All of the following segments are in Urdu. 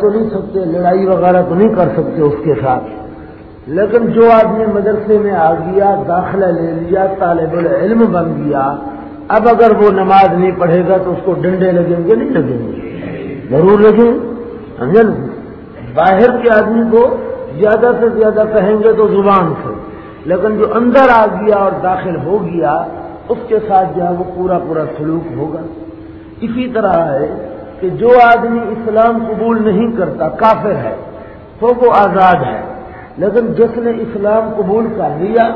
تو نہیں سکتے، لڑائی وغیرہ تو نہیں کر سکتے اس کے ساتھ۔ لیکن جو آدمی مدرسے میں آ گیا، داخلہ لے لیا، طالب العلم بن گیا، اب اگر وہ نماز نہیں پڑھے گا تو اس کو ڈنڈے لگیں گے، نہیں لگیں گے۔ ضرور لگیں۔ سمجھے باہر کے آدمی کو زیادہ سے زیادہ کہیں گے تو زبان سے۔ لیکن جو اندر آ گیا اور داخل ہو گیا، اس کے ساتھ جو ہے وہ پورا پورا سلوک ہوگا۔ اسی طرح ہے کہ جو آدمی اسلام قبول نہیں کرتا، کافر ہے، تو وہ آزاد ہے۔ لیکن جس نے اسلام قبول کر لیا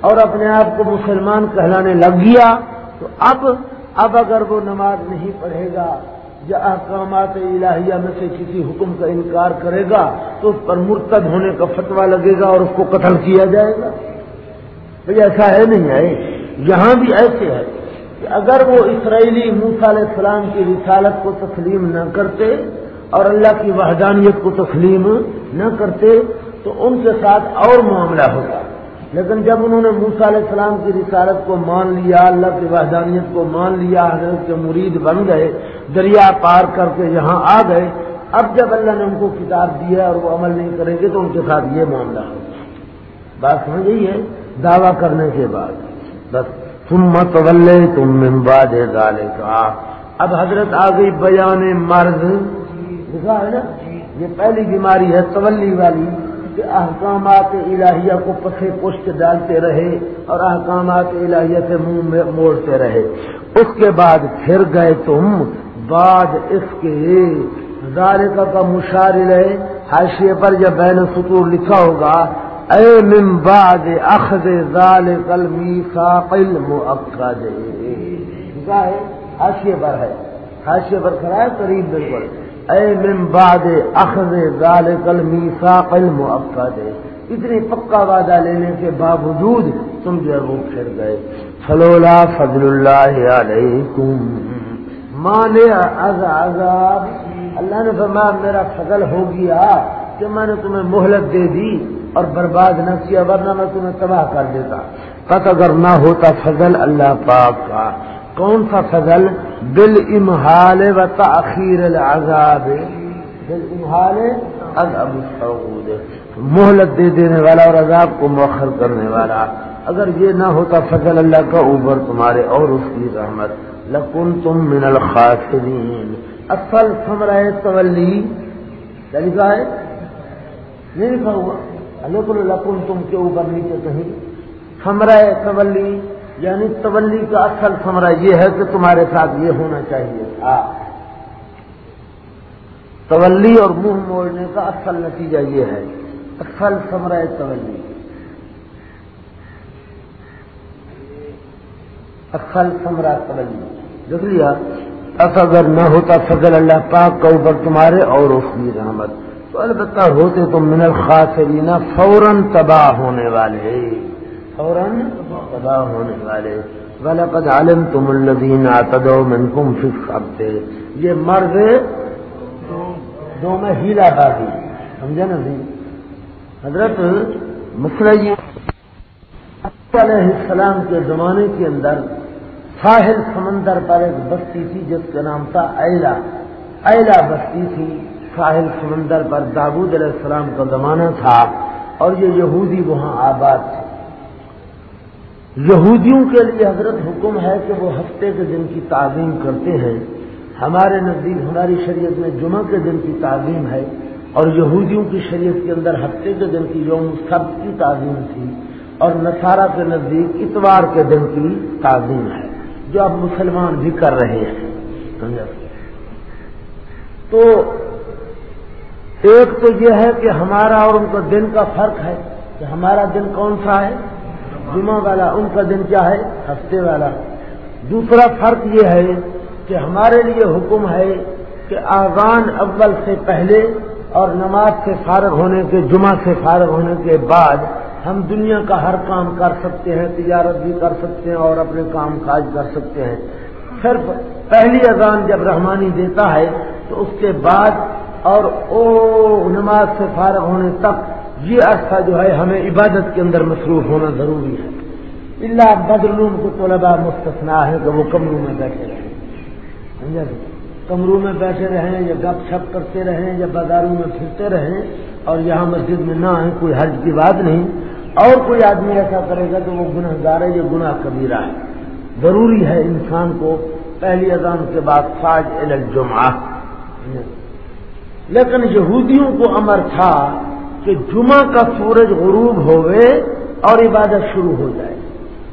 اور اپنے آپ کو مسلمان کہلانے لگ گیا، تو اب اب اگر وہ نماز نہیں پڑھے گا یا احکامات الہیہ میں سے کسی حکم کا انکار کرے گا، تو اس پر مرتد ہونے کا فتوا لگے گا اور اس کو قتل کیا جائے گا۔ بھائی ایسا ہے نہیں ہے یہاں بھی ایسے ہے۔ کہ اگر وہ اسرائیلی موسا علیہ السلام کی رسالت کو تسلیم نہ کرتے اور اللہ کی وحدانیت کو تسلیم نہ کرتے تو ان کے ساتھ اور معاملہ ہوتا لیکن جب انہوں نے موسا علیہ السلام کی رسالت کو مان لیا، اللہ کی وحدانیت کو مان لیا، حضرت کے مرید بن گئے، دریا پار کر کے یہاں آ گئے، اب جب اللہ نے ان کو کتاب دیا اور وہ عمل نہیں کریں گے تو ان کے ساتھ یہ معاملہ ہو بات سمجھ گئی ہے؟ دعویٰ کرنے کے بعد۔ بس۔ تم مت ولے تم ممباد ڈالے اب حضرت آ گئی بیان مرد ہے نا؟ یہ پہلی بیماری ہے تولی والی، کہ احکامات الہیہ کو پسے پشت ڈالتے رہے اور احکامات الہیہ سے منہ موڑتے رہے۔ اس کے بعد پھر گئے تم، بعد اس کے ذالکہ کا مشارل ہے، حاشیے پر جب بین سطور لکھا ہوگا اے من بعد اخذ ذالک المیثاق المؤکد ہے حاشیے پر ہے، حاشیے پر کھڑا ہے، قریب بالکل۔ اے من بعد اخذ ذالک المیثاق المؤکد اتنی پکا وعدہ لینے کے باوجود تم جو ہے وہ پھر گئے۔ فلولا فضل اللہ علیکم۔ مانے عذاب۔ اللہ نے فرمایا، میرا فضل ہو گیا کہ میں نے تمہیں مہلت دے دی۔ اور برباد نہ کیا ورنہ میں تمہیں تباہ کر دیتا۔ پت اگر نہ ہوتا فضل اللہ پاک کا۔ کون سا فضل؟ بل امہال و تاخیر العذاب۔ بل امہال اب سعود مہلت دے دینے والا اور عذاب کو مؤخر کرنے والا۔ اگر یہ نہ ہوتا فضل اللہ کا اوپر تمہارے اور اس کی رحمت۔ لکن تم من الخاسرین۔ اصل سمرہ تولی۔ کیا لکھا ہے؟ نہیں لکھا ہوا۔ اللہ لکن تم کے اوپر نیچے کہیں۔ سمرہ تولی یعنی تولی کا اصل سمرہ یہ ہے کہ تمہارے ساتھ یہ ہونا چاہیے۔ تھا تولی اور منہ موڑنے کا اصل نتیجہ یہ ہے۔ اصل سمرہ تولی۔ اصل سمرہ تولی۔ دیکھ لیا۔ اگر نہ ہوتا فضل اللہ پاک کا اوپر تمہارے اور اس کی رحمت۔ تو البتہ ہوتے تو من الخاسرین فوراً تباہ ہونے والے۔ فوراً تباہ ہونے والے۔ غلط عالم تم الدین آتدو من کم فکر یہ مرد دو میں ہیلا بازی۔ سمجھا نا جی حضرت مسئلہ یہ علیہ السلام کے زمانے کے اندر ساحل سمندر پر ایک بستی تھی، جس کا نام تھا ایلا۔ ایلا بستی تھی۔ ساحل سمندر پر دابود علیہ السلام کا زمانہ تھا اور یہ یہودی وہاں آباد تھے۔ یہودیوں کے لیے حضرت حکم ہے کہ وہ ہفتے کے دن کی تعظیم کرتے ہیں۔ ہمارے نزدیک، ہماری شریعت میں جمعہ کے دن کی تعظیم ہے اور یہودیوں کی شریعت کے اندر ہفتے کے دن کی یوم سب کی تعظیم تھی اور نصارہ کے نزدیک اتوار کے دن کی تعظیم ہے، جو اب مسلمان بھی کر رہے ہیں۔ تو ایک تو یہ ہے کہ ہمارا اور ان کا دن کا فرق ہے کہ ہمارا دن کون سا ہے؟ جمعہ والا، ان کا دن کیا ہے؟ ہفتے والا۔ دوسرا فرق یہ ہے کہ ہمارے لیے حکم ہے کہ آغان اول سے پہلے اور نماز سے فارغ ہونے کے، جمعہ سے فارغ ہونے کے بعد ہم دنیا کا ہر کام کر سکتے ہیں، تجارت بھی کر سکتے ہیں اور اپنے کام کاج کر سکتے ہیں۔ صرف پہلی اذان جب رحمانی دیتا ہے تو اس کے بعد اور او نماز سے فارغ ہونے تک یہ عرصہ جو ہے ہمیں عبادت کے اندر مصروف ہونا ضروری ہے۔ اللہ بدرلوم کو طلبا مستثنا ہے کہ وہ کمروں میں بیٹھے رہے سمجھا جی؟ کمروں میں بیٹھے رہیں یا گپ چھپ کرتے رہیں یا بازاروں میں پھرتے رہیں اور یہاں مسجد میں نہ آئیں، کوئی حرج کی بات نہیں۔ اور کوئی آدمی ایسا کرے گا تو وہ گناہ گار ہے یہ گناہ کبیرہ ہے۔ ضروری ہے انسان کو پہلی اذان کے بعد فاج الجمعہ۔ لیکن یہودیوں کو امر تھا کہ جمعہ کا سورج غروب ہوئے اور عبادت شروع ہو جائے۔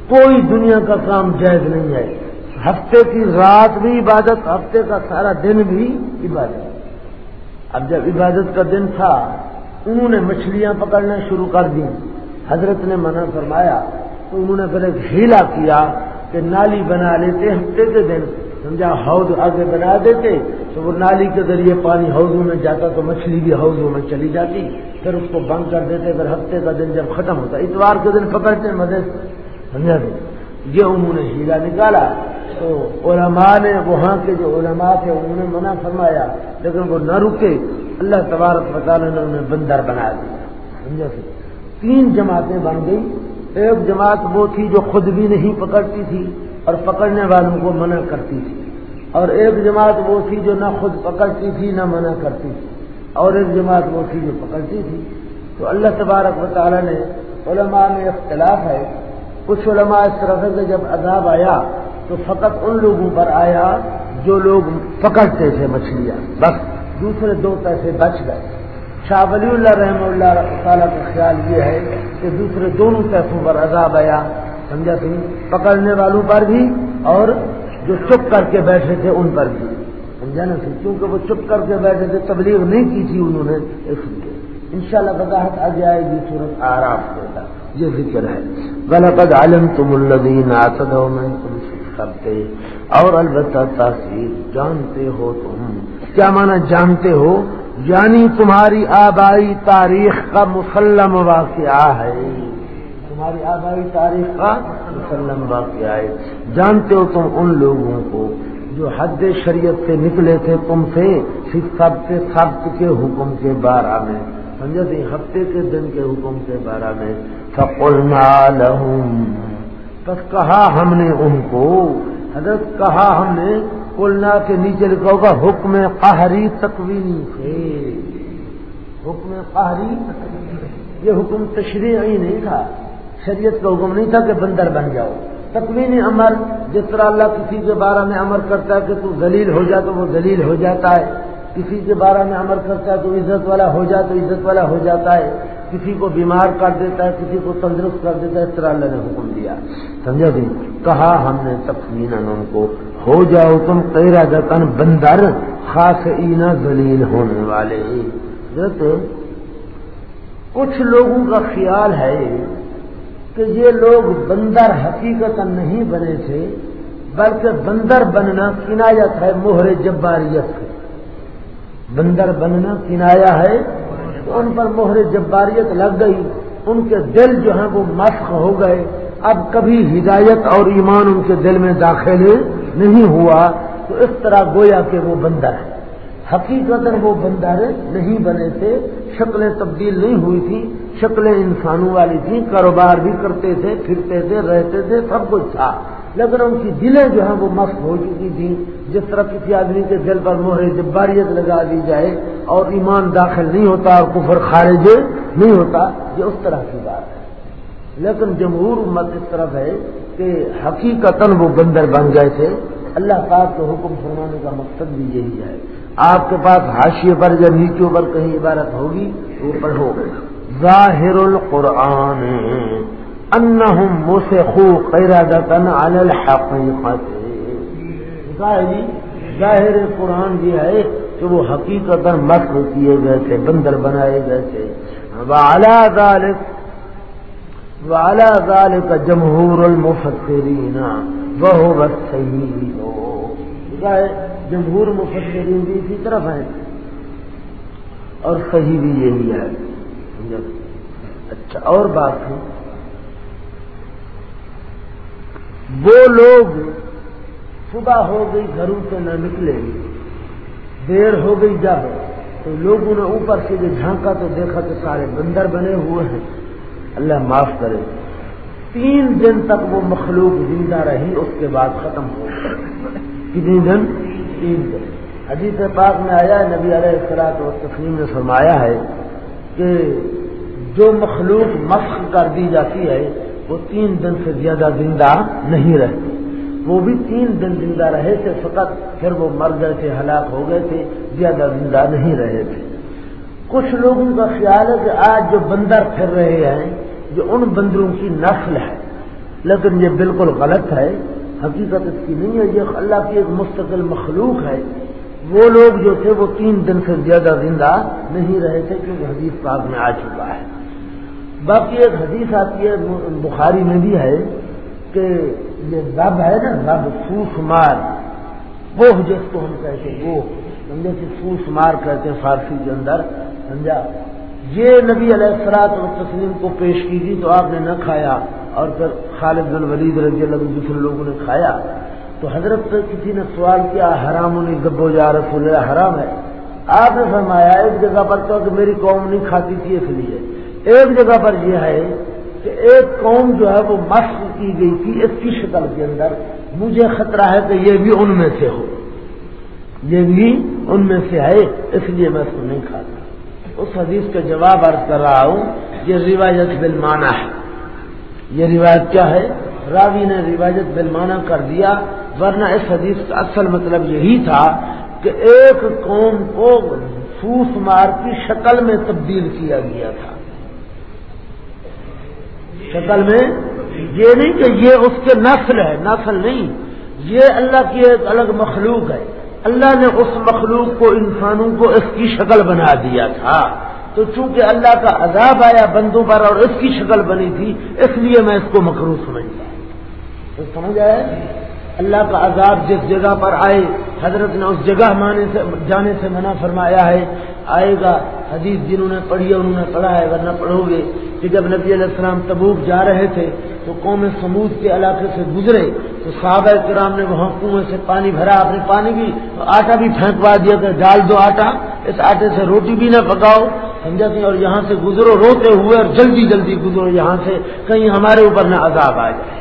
کوئی دنیا کا کام جائز نہیں ہے۔ ہفتے کی رات بھی عبادت، ہفتے کا سارا دن بھی عبادت۔ اب جب عبادت کا دن تھا، انہوں نے مچھلیاں پکڑنا شروع کر دی حضرت نے منع فرمایا تو انہوں نے پھر ایک ہیلا کیا کہ نالی بنا لیتے ہفتے کے دن۔ سمجھا، حوض آگے بنا دیتے تو وہ نالی کے ذریعے پانی حوضوں میں جاتا تو مچھلی بھی حوضوں میں چلی جاتی، پھر اس کو بند کر دیتے، پھر ہفتے کا دن جب ختم ہوتا۔ اتوار کے دن پکڑتے مزے سمجھا دیں یہ انہوں نے ہیلا نکالا۔ تو علماء نے وہاں کے جو علماء تھے، انہوں نے منع فرمایا، لیکن وہ نہ رکے۔ اللہ تبارک مطالعہ نے انہیں بندر بنا دیا۔ سمجھا سی تین جماعتیں بن گئی ایک جماعت وہ تھی جو خود بھی نہیں پکڑتی تھی اور پکڑنے والوں کو منع کرتی تھی۔ اور ایک جماعت وہ تھی جو نہ خود پکڑتی تھی، نہ منع کرتی تھی۔ اور ایک جماعت وہ تھی جو پکڑتی تھی۔ تو اللہ تبارک و تعالیٰ نے علماء میں اختلاف ہے۔ کچھ علماء اس طرح سے جب عذاب آیا تو فقط ان لوگوں پر آیا جو لوگ پکڑتے تھے مچھلیاں۔ بس دوسرے دو پیسے بچ گئے۔ شاہ ولی اللہ رحمہ اللہ تعالیٰ کا خیال یہ ہے کہ دوسرے دونوں پیسوں پر عذاب آیا۔ سمجھا سی پکڑنے والوں پر بھی اور جو چپ کر کے بیٹھے تھے ان پر بھی۔ سمجھا نا سی کیونکہ وہ چپ کر کے بیٹھے تھے، تبلیغ نہیں کی تھی انہوں نے۔ اس لیے ان شاء اللہ وضاحت آ جائے گی صورت آرام کے یہ ذکر ہے۔ غلط عالم تم الدین آسدوں میں تم کرتے اور البتہ تاثیر، جانتے ہو تم۔ کیا مانا جانتے ہو؟ یعنی تمہاری آبائی تاریخ کا مسلم واقعہ ہے۔ تمہاری آبائی تاریخ کا مسلم واقعہ ہے۔ جانتے ہو تم ان لوگوں کو جو حد شریعت سے نکلے تھے؟ تم سے سب کے سبت کے حکم کے بارے میں۔ سمجھا تھی ہفتے کے دن کے حکم کے بارے میں۔ فقلنا لهم۔ بس کہا ہم نے ان کو۔ حضرت کہا ہم نے کلنا کے نیچے لکھا ہوگا، حکم قہری تکوینی سے۔ حکم قہری یہ حکم تشریعی نہیں تھا۔ شریعت کا حکم نہیں تھا کہ بندر بن جاؤ۔ تکوینی امر، جس طرح اللہ کسی کے بارے میں امر کرتا ہے کہ تو ذلیل ہو جا تو وہ ذلیل ہو جاتا ہے۔ کسی کے بارے میں امر کرتا ہے تو عزت والا ہو جا تو عزت والا ہو جاتا ہے۔ کسی کو بیمار کر دیتا ہے، کسی کو تندرست کر دیتا ہے، اس طرح اللہ نے حکم دیا۔ سمجھا جی؟ کہا ہم نے تقسیم ان کو، ہو جاؤ تم تیرا جتن بندر، خاص اینا دلیل ہونے والے۔ کچھ لوگوں کا خیال ہے کہ یہ لوگ بندر حقیقت نہیں بنے تھے، بلکہ بندر بننا کنایت ہے موہر جباریت سے بندر بننا کنایا ہے، تو ان پر مہر جباریت لگ گئی، ان کے دل جو ہیں وہ مسخ ہو گئے۔ اب کبھی ہدایت اور ایمان ان کے دل میں داخل نہیں ہوا، تو اس طرح گویا کہ وہ بندر ہے حقیقت وہ بندر نہیں بنے تھے، شکلیں تبدیل نہیں ہوئی تھی شکلیں انسانوں والی تھیں، کاروبار بھی کرتے تھے، پھرتے تھے، رہتے تھے، سب کچھ تھا۔ لیکن ان کی دلیں جو ہیں وہ مست ہو چکی تھیں۔ جس طرح کسی آدمی کے دل پر مہر جباریت لگا دی جائے اور ایمان داخل نہیں ہوتا اور کفر خارج نہیں ہوتا، یہ اس طرح کی بات ہے۔ لیکن جمہور امت اس طرف ہے کہ حقیقت وہ بندر بن گئے تھے۔ اللہ پاک کو حکم فرمانے کا مقصد بھی یہی ہے۔ آپ کے پاس حاشیے پر یا نیچوں پر کہیں عبارت ہوگی، وہ پڑھو۔ ظاہر القرآن انہم مسخو قیرادتن علی الحقیقت. جی ظاہر قرآن یہ ہے کہ وہ حقیقت مسخ کیے گئے تھے، بندر بنائے گئے تھے. وعلا ذالک وعلا ذالک جمہور المفسرین، وہو بس صحیح ہو جمہور مفسرین بھی اسی طرف ہیں اور صحیح بھی یہی ہے۔ اچھا اور بات ہے، وہ لوگ صبح ہو گئی گھروں سے نہ نکلے، دیر ہو گئی جب، تو لوگوں نے اوپر سے جو جھانکا تو دیکھا کہ سارے بندر بنے ہوئے ہیں۔ اللہ معاف کرے۔ تین دن تک وہ مخلوق زندہ رہی، اس کے بعد ختم ہو کتنی دن؟ تین دن۔ حدیث پاک میں آیا نبی علیہ السلاط و تسلیم نے فرمایا ہے کہ جو مخلوق مسخ کر دی جاتی ہے، وہ تین دن سے زیادہ زندہ نہیں رہتی۔ وہ بھی تین دن زندہ رہے تھے، فقط پھر وہ مر گئے تھے، ہلاک ہو گئے تھے، زیادہ زندہ نہیں رہے تھے۔ کچھ لوگوں کا خیال ہے کہ آج جو بندر پھر رہے ہیں، جو ان بندروں کی نسل ہے۔ لیکن یہ بالکل غلط ہے۔ حقیقت اس کی نہیں ہے، یہ اللہ کی ایک مستقل مخلوق ہے۔ وہ لوگ جو تھے، وہ تین دن سے زیادہ زندہ نہیں رہے تھے، کیونکہ حدیث پاک میں آ چکا ہے۔ باقی ایک حدیث آتی ہے، بخاری میں بھی ہے کہ یہ رب ہے نا رب سوس مار۔ وہ جس کو ہم کہتے وہ۔ سمجھے کہ سوس مار کہتے فارسی کے اندر، سمجھا؟ یہ نبی علیہ السلاط اور تسلیم کو پیش کی تھی تو آپ نے نہ کھایا اور پھر خالد بن ولید رضی اللہ دوسرے لوگوں نے کھایا، تو حضرت سے کسی نے سوال کیا، حرام نہیں گبو جا رسول اللہ، حرام ہے؟ آپ نے فرمایا، ایک جگہ پر تو کہ میری قوم نہیں کھاتی تھی، اس لیے۔ ایک جگہ پر یہ ہے کہ ایک قوم جو ہے وہ مشق کی گئی تھی اس کی شکل کے اندر۔ مجھے خطرہ ہے کہ یہ بھی ان میں سے ہو۔ یہ بھی ان میں سے ہے، اس لیے میں اس کو نہیں کھاتا۔ اس حدیث کا جواب عرض کر رہا ہوں، یہ روایت بلمانا ہے۔ یہ روایت کیا ہے؟ راوی نے روایت بلمانا کر دیا، ورنہ اس حدیث کا اصل مطلب یہی تھا کہ ایک قوم کو پھوس مار کی شکل میں تبدیل کیا گیا تھا۔ شکل میں، یہ نہیں کہ یہ اس کے نسل ہے نسل نہیں۔ یہ اللہ کی ایک الگ مخلوق ہے۔ اللہ نے اس مخلوق کو، انسانوں کو اس کی شکل بنا دیا تھا۔ تو چونکہ اللہ کا عذاب آیا بندوں پر اور اس کی شکل بنی تھی، اس لیے میں اس کو مخلوق سمجھتا ہوں۔ سمجھ آئے اللہ کا عذاب جس جگہ پر آئے حضرت نے اس جگہ مانے سے جانے سے منع فرمایا ہے۔ آئے گا، حدیث جنہوں نے پڑھی ہے، انہوں نے پڑھا ہے، ورنہ پڑھو گے کہ جب نبی علیہ السلام تبوک جا رہے تھے، تو قوم سمود کے علاقے سے گزرے۔ تو صحابہ کرام نے وہاں کنویں سے پانی بھرا آپ نے پانی بھی آٹا بھی پھینکوا دیا کہ ڈال دو آٹا، اس آٹے سے روٹی بھی نہ پکاؤ۔ سمجھا کہ اور یہاں سے گزرو، روتے ہوئے اور جلدی جلدی گزرو۔ یہاں سے کہیں ہمارے اوپر نہ عذاب آ جائے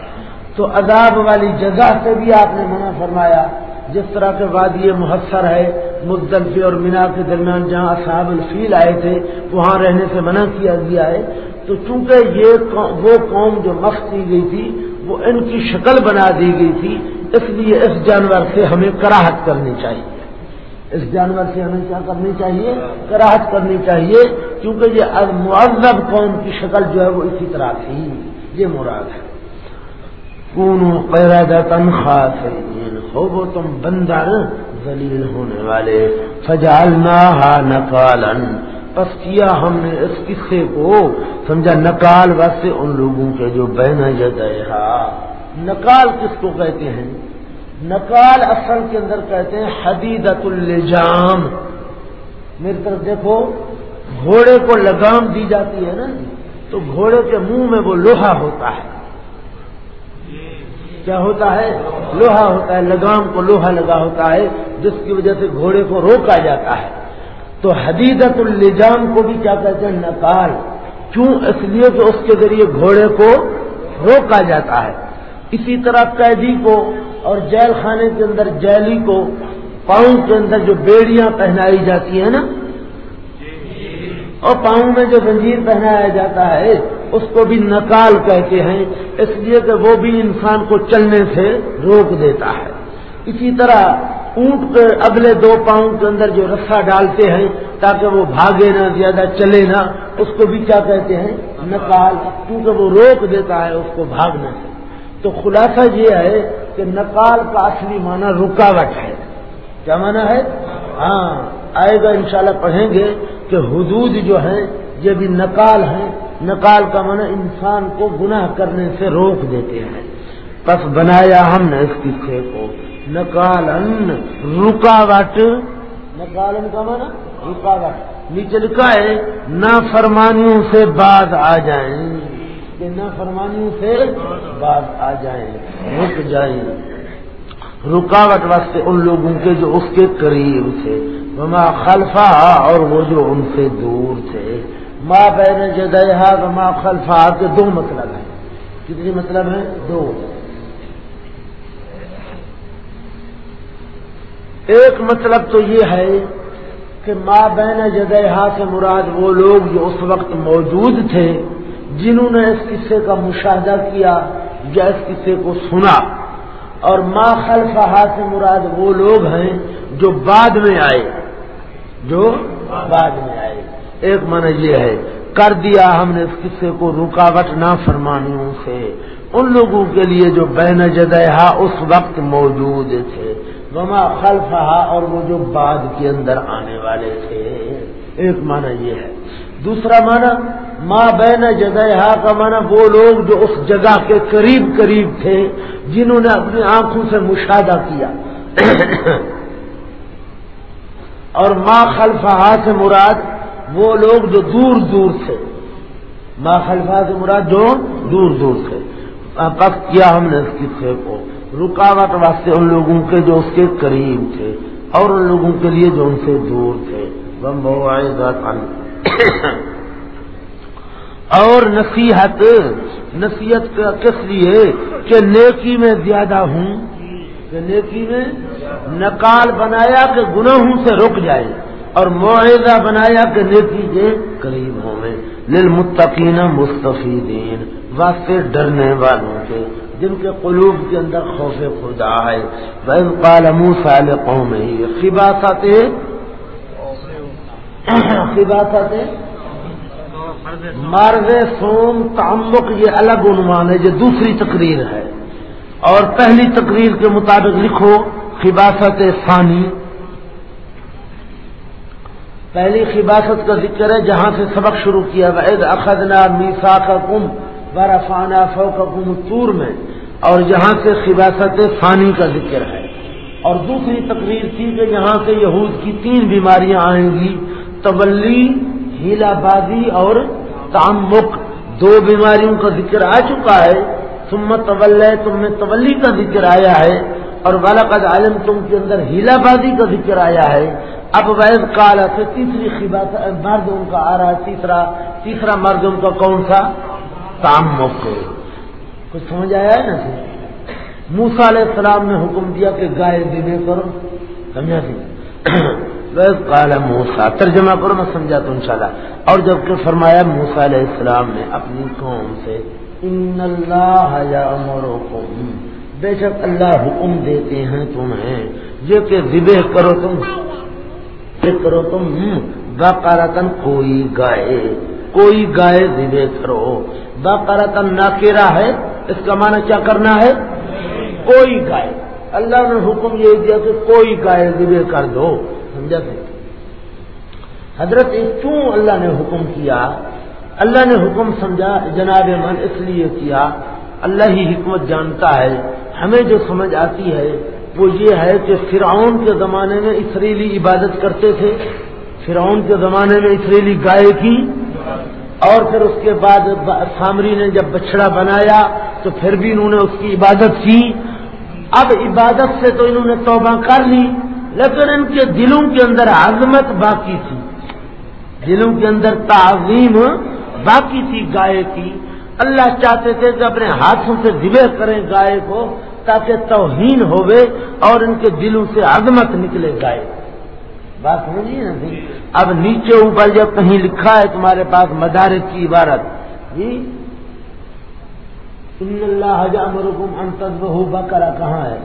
تو عذاب والی جگہ سے بھی آپ نے منع فرمایا۔ جس طرح کے وادی محسر ہے مدلفی اور مینا کے درمیان جہاں صاحب الفیل آئے تھے، وہاں رہنے سے منع کیا گیا ہے۔ تو چونکہ یہ وہ قوم جو مخ کی گئی تھی، وہ ان کی شکل بنا دی گئی تھی، اس لیے اس جانور سے ہمیں کراہت کرنی چاہیے۔ اس جانور سے ہمیں کیا کرنی چاہیے؟ کراہت کرنی چاہیے کیونکہ یہ معذب قوم کی شکل جو ہے وہ اسی طرح تھی۔ یہ مراد ہے۔ کون پیرا تنخواہ ہو وہ تم بندر ذلیل ہونے والے۔ فجالنا نقالن، پس کیا ہم نے اس قصے کو، سمجھا نکال واسطے ان لوگوں کے جو بہن جدہ نکال کس کو کہتے ہیں؟ نکال اصل کے اندر کہتے ہیں حدیدت الجام۔ میری طرف دیکھو، گھوڑے کو لگام دی جاتی ہے نا جی، تو گھوڑے کے منہ میں وہ لوہا ہوتا ہے۔ کیا ہوتا ہے؟ لوہا ہوتا ہے، لگام کو لوہا لگا ہوتا ہے، جس کی وجہ سے گھوڑے کو روکا جاتا ہے۔ تو حدیدت الجام کو بھی کیا کہتے ہیں؟ نکال کیوں؟ اس لیے کہ اس کے ذریعے گھوڑے کو روکا جاتا ہے۔ اسی طرح قیدی کو اور جیل خانے کے اندر جیلی کو، پاؤں کے اندر جو بیڑیاں پہنائی جاتی ہیں نا؟ اور پاؤں میں جو زنجیر پہنایا جاتا ہے اس کو بھی نکال کہتے ہیں، اس لیے کہ وہ بھی انسان کو چلنے سے روک دیتا ہے۔ اسی طرح اونٹ کے اگلے دو پاؤں کے اندر جو رسا ڈالتے ہیں تاکہ وہ بھاگے نہ، زیادہ چلے نہ، اس کو بھی کیا کہتے ہیں؟ نکال۔ کیونکہ وہ روک دیتا ہے اس کو بھاگنے سے۔ تو خلاصہ یہ ہے کہ نکال کا اصلی معنی رکاوٹ ہے۔ کیا معنی ہے؟ ہاں آئے گا انشاءاللہ پڑھیں گے کہ حدود جو ہیں، یہ بھی نکال ہیں۔ نکال کا معنی انسان کو گناہ کرنے سے روک دیتے ہیں۔ پس بنایا ہم نے اس قصے کو۔ نکالن رکاوٹ۔ نکالن کا معنی رکاوٹ۔ نیچے لکھا ہے نہ فرمانیوں سے بعد آ جائیں۔ کہ نہ سے بعد آ جائیں، رک جائیں۔ رکاوٹ واسطے ان لوگوں کے جو اس کے قریب تھے۔ وما خلفا اور وہ جو ان سے دور تھے۔ ماں بہن جدہ وما خلفا کے دو مطلب ہیں۔ کتنی مطلب ہے دو۔ ایک مطلب تو یہ ہے کہ ماں بہن جدہ سے مراد وہ لوگ جو اس وقت موجود تھے، جنہوں نے اس قصے کا مشاہدہ کیا یا اس قصے کو سنا۔ اور ماں خلفہ سے مراد وہ لوگ ہیں جو بعد میں آئے۔ جو بعد میں آئے۔ ایک من یہ ہے، کر دیا ہم نے اس قصے کو رکاوٹ نہ فرمانیوں سے۔ ان لوگوں کے لیے جو بین جدہ اس وقت موجود تھے۔ وما خلفہ اور وہ جو بعد کے اندر آنے والے تھے۔ ایک معنی یہ ہے۔ دوسرا معنی ماں بین جگہ کا معنی وہ لوگ جو اس جگہ کے قریب قریب تھے، جنہوں نے اپنی آنکھوں سے مشاہدہ کیا۔ اور ماں خلفہ سے مراد وہ لوگ جو دور دور تھے ماں خلفہ سے مراد جو دور دور تھے پک کیا ہم نے اس قصے کو؟ رکاوٹ واسطے ان لوگوں کے جو اس کے قریب تھے اور ان لوگوں کے لیے جو ان سے دور تھے۔ بم اور نصیحت نصیحت کس لیے؟ کہ نیکی میں زیادہ ہوں، کہ نیکی میں نکال بنایا کہ گناہوں سے رک جائے۔ اور معاہدہ بنایا کہ نیکی کے قریب ہوں میں للمتقین مستفیدین۔ واسطے ڈرنے والوں کے، جن کے قلوب کے اندر خوف خدا ہے۔ بہن پالمو سال قوم ہی خباست خباست مرد سوم، تعمق یہ الگ عنوان ہے، یہ دوسری تقریر ہے۔ اور پہلی تقریر کے مطابق لکھو خباست ثانی۔ پہلی خباست کا ذکر ہے جہاں سے سبق شروع کیا وید اخذنا میسا کا کم برفانہ فو کا کم تور میں، اور جہاں سے خباست فانی کا ذکر ہے۔ اور دوسری تقریر تھی کہ یہاں سے یہود کی تین بیماریاں آئیں گی تولی ہیلا بازی اور تعمک دو بیماریوں کا ذکر آ چکا ہے۔ سمت طول تم میں تولی کا ذکر آیا ہے۔ اور والد عالم تم کے اندر ہیلا بازی کا ذکر آیا ہے۔ اب وید کالا سے تیسری خباس مرد ان کا آ رہا ہے تیسرا تیسرا مرد ان کا کون سا؟ تعمک کچھ سمجھ آیا ہے نا؟ موسا علیہ السلام نے حکم دیا کہ گائے دینے کرو سمجھا سی کالا موسا ترجمہ کرو میں سمجھا تو انشاءاللہ۔ اور جبکہ فرمایا موسا علیہ السلام نے اپنی قوم سے ان اللہ یا بے شک اللہ حکم دیتے ہیں تمہیں یہ کہ ذبح کرو تم۔ کرو تم باقارتن کوئی گائے کوئی گائے ذبح کرو باقارتن ناکیرا ہے، اس کا معنی کیا کرنا ہے؟ کوئی گائے۔ اللہ نے حکم یہ دیا کہ کوئی گائے ذبح کر دو۔ سمجھا کہ حضرت، کیوں اللہ نے حکم کیا؟ اللہ نے حکم سمجھا، جناب من اس لیے کیا، اللہ ہی حکمت جانتا ہے، ہمیں جو سمجھ آتی ہے وہ یہ ہے کہ فرعون کے زمانے میں اسریلی عبادت کرتے تھے، فرعون کے زمانے میں اسریلی گائے کی، اور پھر اس کے بعد سامری نے جب بچڑا بنایا تو پھر بھی انہوں نے اس کی عبادت کی۔ اب عبادت سے تو انہوں نے توبہ کر لی، لیکن ان کے دلوں کے اندر عظمت باقی تھی۔ دلوں کے اندر تعظیم باقی تھی گائے کی۔ اللہ چاہتے تھے کہ اپنے ہاتھوں سے ذبح کریں گائے کو تاکہ توہین ہوئے اور ان کے دلوں سے عظمت نکلے گائے بات سمجھیے نا جی اب نیچے اوپر جب کہیں لکھا ہے تمہارے پاس مدارک کی عبارت جی؟ ان اللہ حجام رکم انتظ بہو بکرا، کہاں ہے؟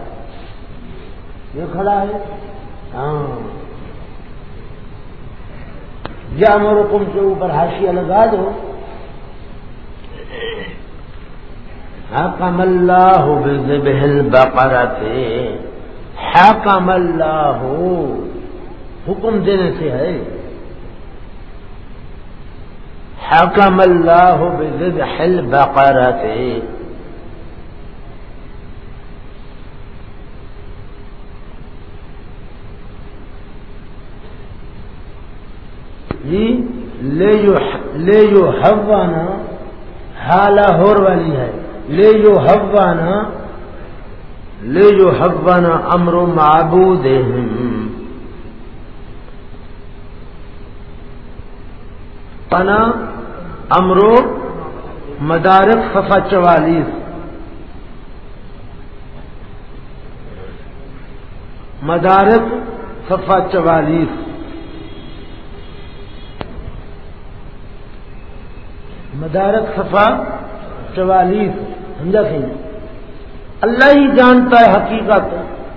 یہ کھڑا ہے؟ ہاں۔ جام رکم کے اوپر ہاشیہ لگا دو۔ حکم اللہ بہل بقرا تھے حکم اللہ ہو حکم دینے سے ہے. حکم اللہ بذبح بقرت جی لے جو ہوانا حالہ ہور والی ہے. لے جو ہوانا لے جو ہوانا امرو معبود پنا امرو مدارک صفا چوالیس۔ مدارک صفا چوالیس۔ مدارک صفا چوالیس۔ سمجھا سی اللہ ہی جانتا ہے حقیقت۔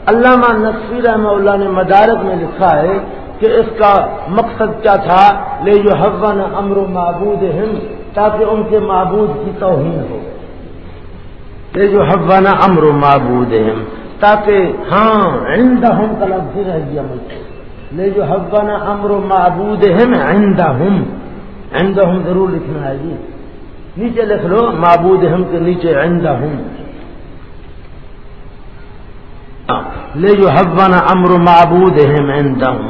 علامہ نصفی رحمہ اللہ نے مدارک میں لکھا ہے کہ اس کا مقصد کیا تھا؟ لے جو حوان امر و معبود ہند تاکہ ان کے معبود کی توہین ہو۔ لے جو حوانہ امر و معبود ہند تاکہ ہاں آئندہ ہم کا لفظ رہ گیا مجھے لے جو حوانہ امر و معبود ہم آئندہ ہم آئندہ ہم ضرور لکھنا ہے۔ جی نیچے لکھ لو معبود ہم کے نیچے آئندہ ہوں لے جو حبانہ امر معبود ہے میں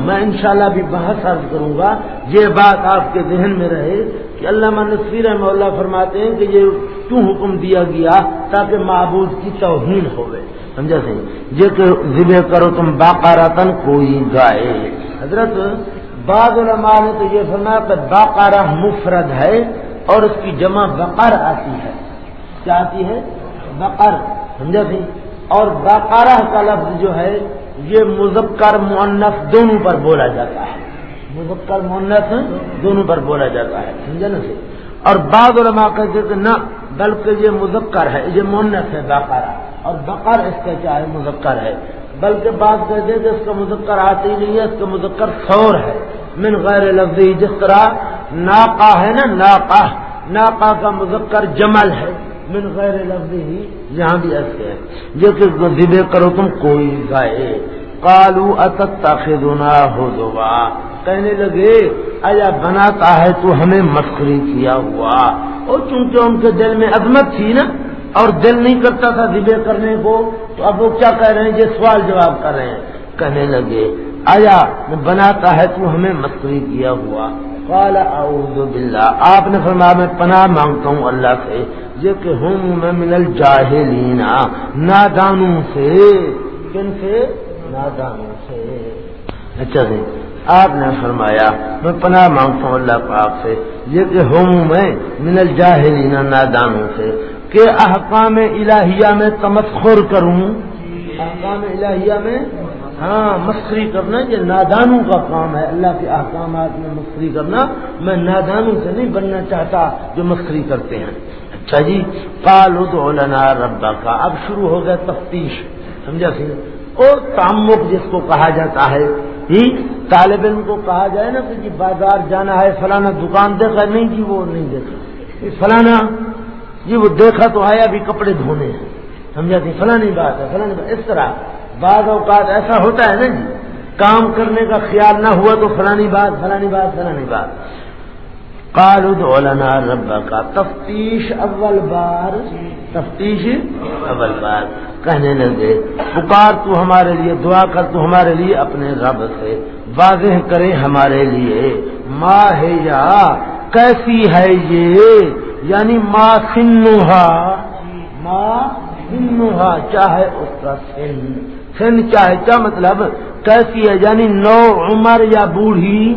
میں انشاءاللہ بھی بحث عرض کروں گا، یہ بات آپ کے ذہن میں رہے کہ اللہ منصیر رحمہ اللہ فرماتے ہیں کہ یہ کیوں حکم دیا گیا تاکہ معبود کی توہین ہوئے. سمجھا سی یہ کہ ذبح کرو تم باقارتن کوئی گائے. حضرت بعض علماء نے تو یہ فرمایا کہ باقارہ مفرد ہے اور اس کی جمع بقر آتی ہے۔ کیا آتی ہے؟ بقر، سمجھا سی اور باقارہ کا لفظ جو ہے، یہ مذکر مونس دونوں پر بولا جاتا ہے۔ مذکر مونس دونوں پر بولا جاتا ہے، سمجھا نا جی؟ اور بعض علماء کہتے کہ نہ، بلکہ یہ مذکر ہے، یہ مونس ہے باقارہ اور بقر اس کا چاہے مذکر ہے۔ بلکہ بات کہتے کہ اس کا مذکر آتی نہیں ہے، اس کا مذکر سور ہے۔ من غیر لفظی، جس طرح ناقا ہے نا ناقا ناقا کا مذکر جمل ہے۔ من غیر لفظ ہی یہاں بھی ایسے ہے جو کہ ذبے کرو تم کوئی گائے کالو اتتا خدونا ہو دوا کہنے لگے ایا بناتا ہے تو ہمیں مسکری کیا ہوا؟ اور چونکہ ان کے دل میں عظمت تھی نا، اور دل نہیں کرتا تھا ذبے کرنے کو، تو اب وہ کیا کہہ رہے ہیں؟ یہ سوال جواب کر رہے ہیں۔ کہنے لگے، آیا بناتا ہے تو ہمیں مسکری کیا ہوا؟ قال اعوذ باللہ۔ آپ نے فرمایا، میں پناہ مانگتا ہوں اللہ سے، یہ کہ ہوں میں من الجاہلین، نادانوں سے۔ کن سے؟ نادانوں سے۔ اچھا جی آپ نے فرمایا، میں پناہ مانگتا ہوں اللہ پاک سے، یہ کہ ہوں میں من الجاہلین، نادانوں سے۔ کہ احکام الہیہ میں تمسخر کروں۔ احکام الہیہ میں ہاں مسکری کرنا یہ نادانوں کا کام ہے۔ اللہ کے احکامات میں مسکری کرنا میں نادانوں سے نہیں بننا چاہتا جو مسکری کرتے ہیں۔ اچھا جی کالو لنا ربا کا اب شروع ہو گیا تفتیش۔ سمجھا سی؟ اور تعمک جس کو کہا جاتا ہے۔ ہی، طالب علم کو کہا جائے نا کہ جی بازار جانا ہے، فلانا دکان دیکھا نہیں جی وہ نہیں دیکھا۔ فلانا جی وہ دیکھا تو آیا بھی کپڑے دھونے ہیں۔ سمجھا سی؟ فلانی بات ہے، فلانی بات۔ اس طرح۔ بعض اوقات ایسا ہوتا ہے نا جی کام کرنے کا خیال نہ ہوا تو فلانی بات فلانی بات فلانی بات۔ کالنا رب کا تفتیش اول بار، تفتیش اول بار۔ کہنے لگے، پکار تو ہمارے لیے، دعا کر تو ہمارے لیے اپنے رب سے۔ واضح کرے ہمارے لیے۔ ماں ہے یا، کیسی ہے یہ؟ یعنی ماں سنوہا ماں سنوہا چاہے اس کا سن۔ سن چاہے کیا مطلب کیسی ہے؟ یعنی نو عمر یا بوڑھی؟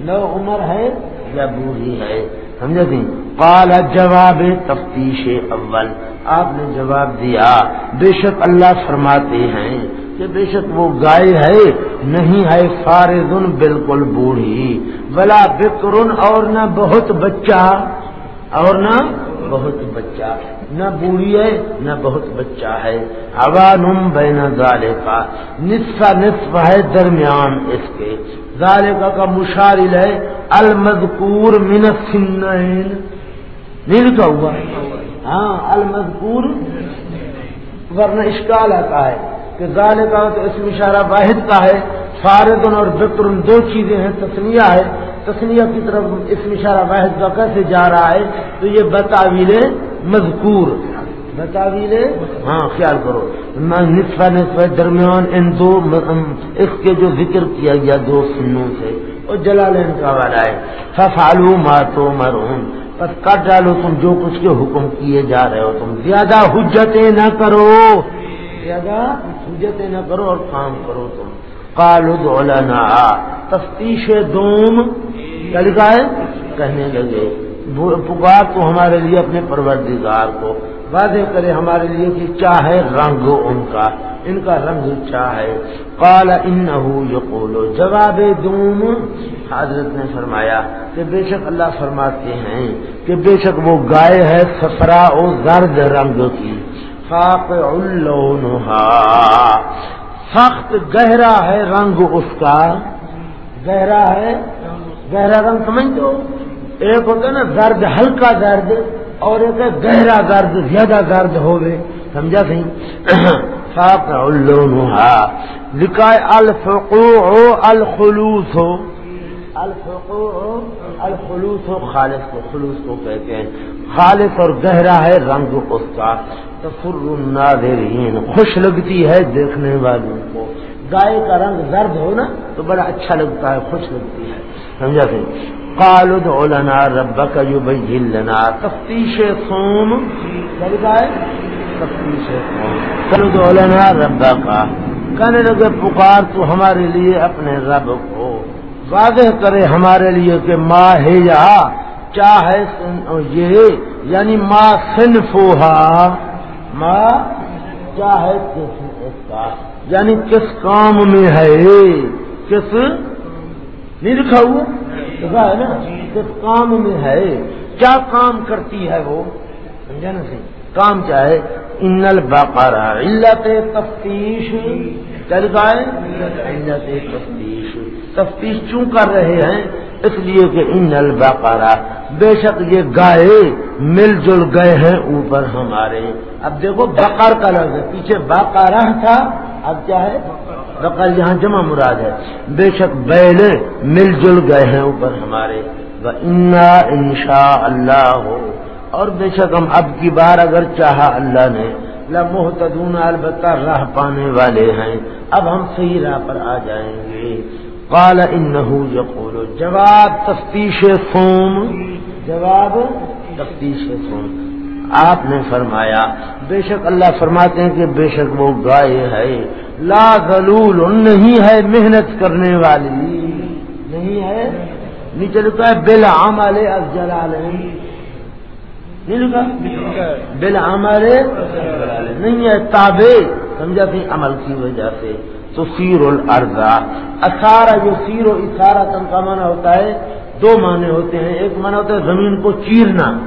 نو عمر ہے یا بوڑھی ہے؟ سمجھا سی پالا جواب تفتیش اول۔ آپ نے جواب دیا۔ بے شک اللہ فرماتے ہیں کہ بے شک وہ گائے ہے، نہیں ہے فارضن بالکل بوڑھی۔ بلا بکرن اور نہ بہت بچہ اور نہ بہت بچہ نہ بوڑھی ہے، نہ بہت بچہ ہے۔ عوانم بین ظالے کا نصف نصف ہے درمیان اس کے۔ ظالقہ کا مشارل ہے، المذکور من السنین۔ نہیں لکھا ہوا ہاں المذکور۔ ورنہ اشکال آتا ہے کہ ظالقہ تو اس اشارہ واحد کا ہے، فارغن اور بکرن دو چیزیں ہیں، تسنیہ ہے۔ تسنیہ کی طرف اس اشارہ واحد کا کیسے جا رہا ہے، تو یہ بتاویل مذکور۔ بتاویل ہاں خیال کرو۔ نصف نصف درمیان ان دو مطلب اس کے جو ذکر کیا گیا دو سنوں سے اور جلال ان کا والا ہے۔ ففالو ماتو مرون بس کٹ ڈالو تم جو کچھ کے حکم کیے جا رہے ہو تم۔ زیادہ حجتیں نہ کرو۔ زیادہ حجتیں نہ کرو اور کام کرو تم۔ کالو دولنا تفتیش دوم. کیا لکھا ہے؟ کہنے لگے. پکار تو ہمارے لیے اپنے پروردگار کو. واضح کرے ہمارے لیے کہ چاہے رنگ ان کا؟ ان کا رنگ چاہے کالا ان یقولو جواب دوم. حضرت نے فرمایا کہ بے شک اللہ فرماتے ہیں کہ بے شک وہ گائے ہے سفرا و زرد رنگ کی. فاق سخت گہرا ہے رنگ اس کا۔ گہرا ہے، گہرا رنگ سمجھ دو ایک ہوتا ہے نا درد ہلکا درد اور ایک ہے گہرا درد زیادہ درد ہوئے سمجھا سی صاف الحا لکھا الفقو ہو الخلوص۔ ہو الفقو ہو الخلوص ہو خالص کو خلوص کو کہتے ہیں۔ خالص اور گہرا ہے رنگ اس کا۔ تفر الناظرین، خوش لگتی ہے دیکھنے والوں کو۔ گائے کا رنگ زرد ہو نا، تو بڑا اچھا لگتا ہے، خوش لگتی ہے۔ سمجھا سی کالد اولنا رب کا جو بھائی لنا۔ تفتیش سوم ہے؟ تفتیش سوم کلد اولنا ربا کا کہنے لگے، پکار تو ہمارے لیے اپنے رب کو۔ واضح کرے ہمارے لیے کہ ماں ہے یا چاہے یہ یعنی ماں سنفوہا ماں چاہے اس کا یعنی کس کام میں ہے، کس نہیں لکھا ہوا لکھا ہے نا، کس کام میں ہے، کیا کام کرتی ہے وہ؟ سمجھا نا سی کام کیا ہے؟ ان البقرا علت تفتیش۔ کیا لکھا ہے علت تفتیش۔ تفتیش کیوں کر رہے ہیں؟ اس لیے کہ ان البقرا بے شک یہ گائے مل جل گئے ہیں اوپر ہمارے۔ اب دیکھو بقر کا لفظ پیچھے باقارہ تھا، اب کیا ہے؟ بقر یہاں جمع مراد ہے۔ بے شک بیل مل جل گئے ہیں اوپر ہمارے۔ انا انشا اللہ۔ ہو اور بے شک ہم اب کی بار اگر چاہا اللہ نے، لمحتدون البتہ راہ پانے والے ہیں۔ اب ہم صحیح راہ پر آ جائیں گے۔ قال انہو یقول جواب تفتیش سوم جواب تفتیش سوم آپ نے فرمایا بے شک اللہ فرماتے ہیں کہ بے شک وہ گائے ہے لا ذلول نہیں ہے محنت کرنے والی نہیں ہے نیچے لکھا ہے بل عمل جلال نہیں لکھا؟ بل عمل نہیں ہے تابے سمجھا تھی عمل کی وجہ سے تو سیر الرضا اثارا جو سیر و اشارہ تن کا مانا ہوتا ہے، دو معنی ہوتے ہیں۔ ایک مانا ہوتا ہے زمین کو چیرنا۔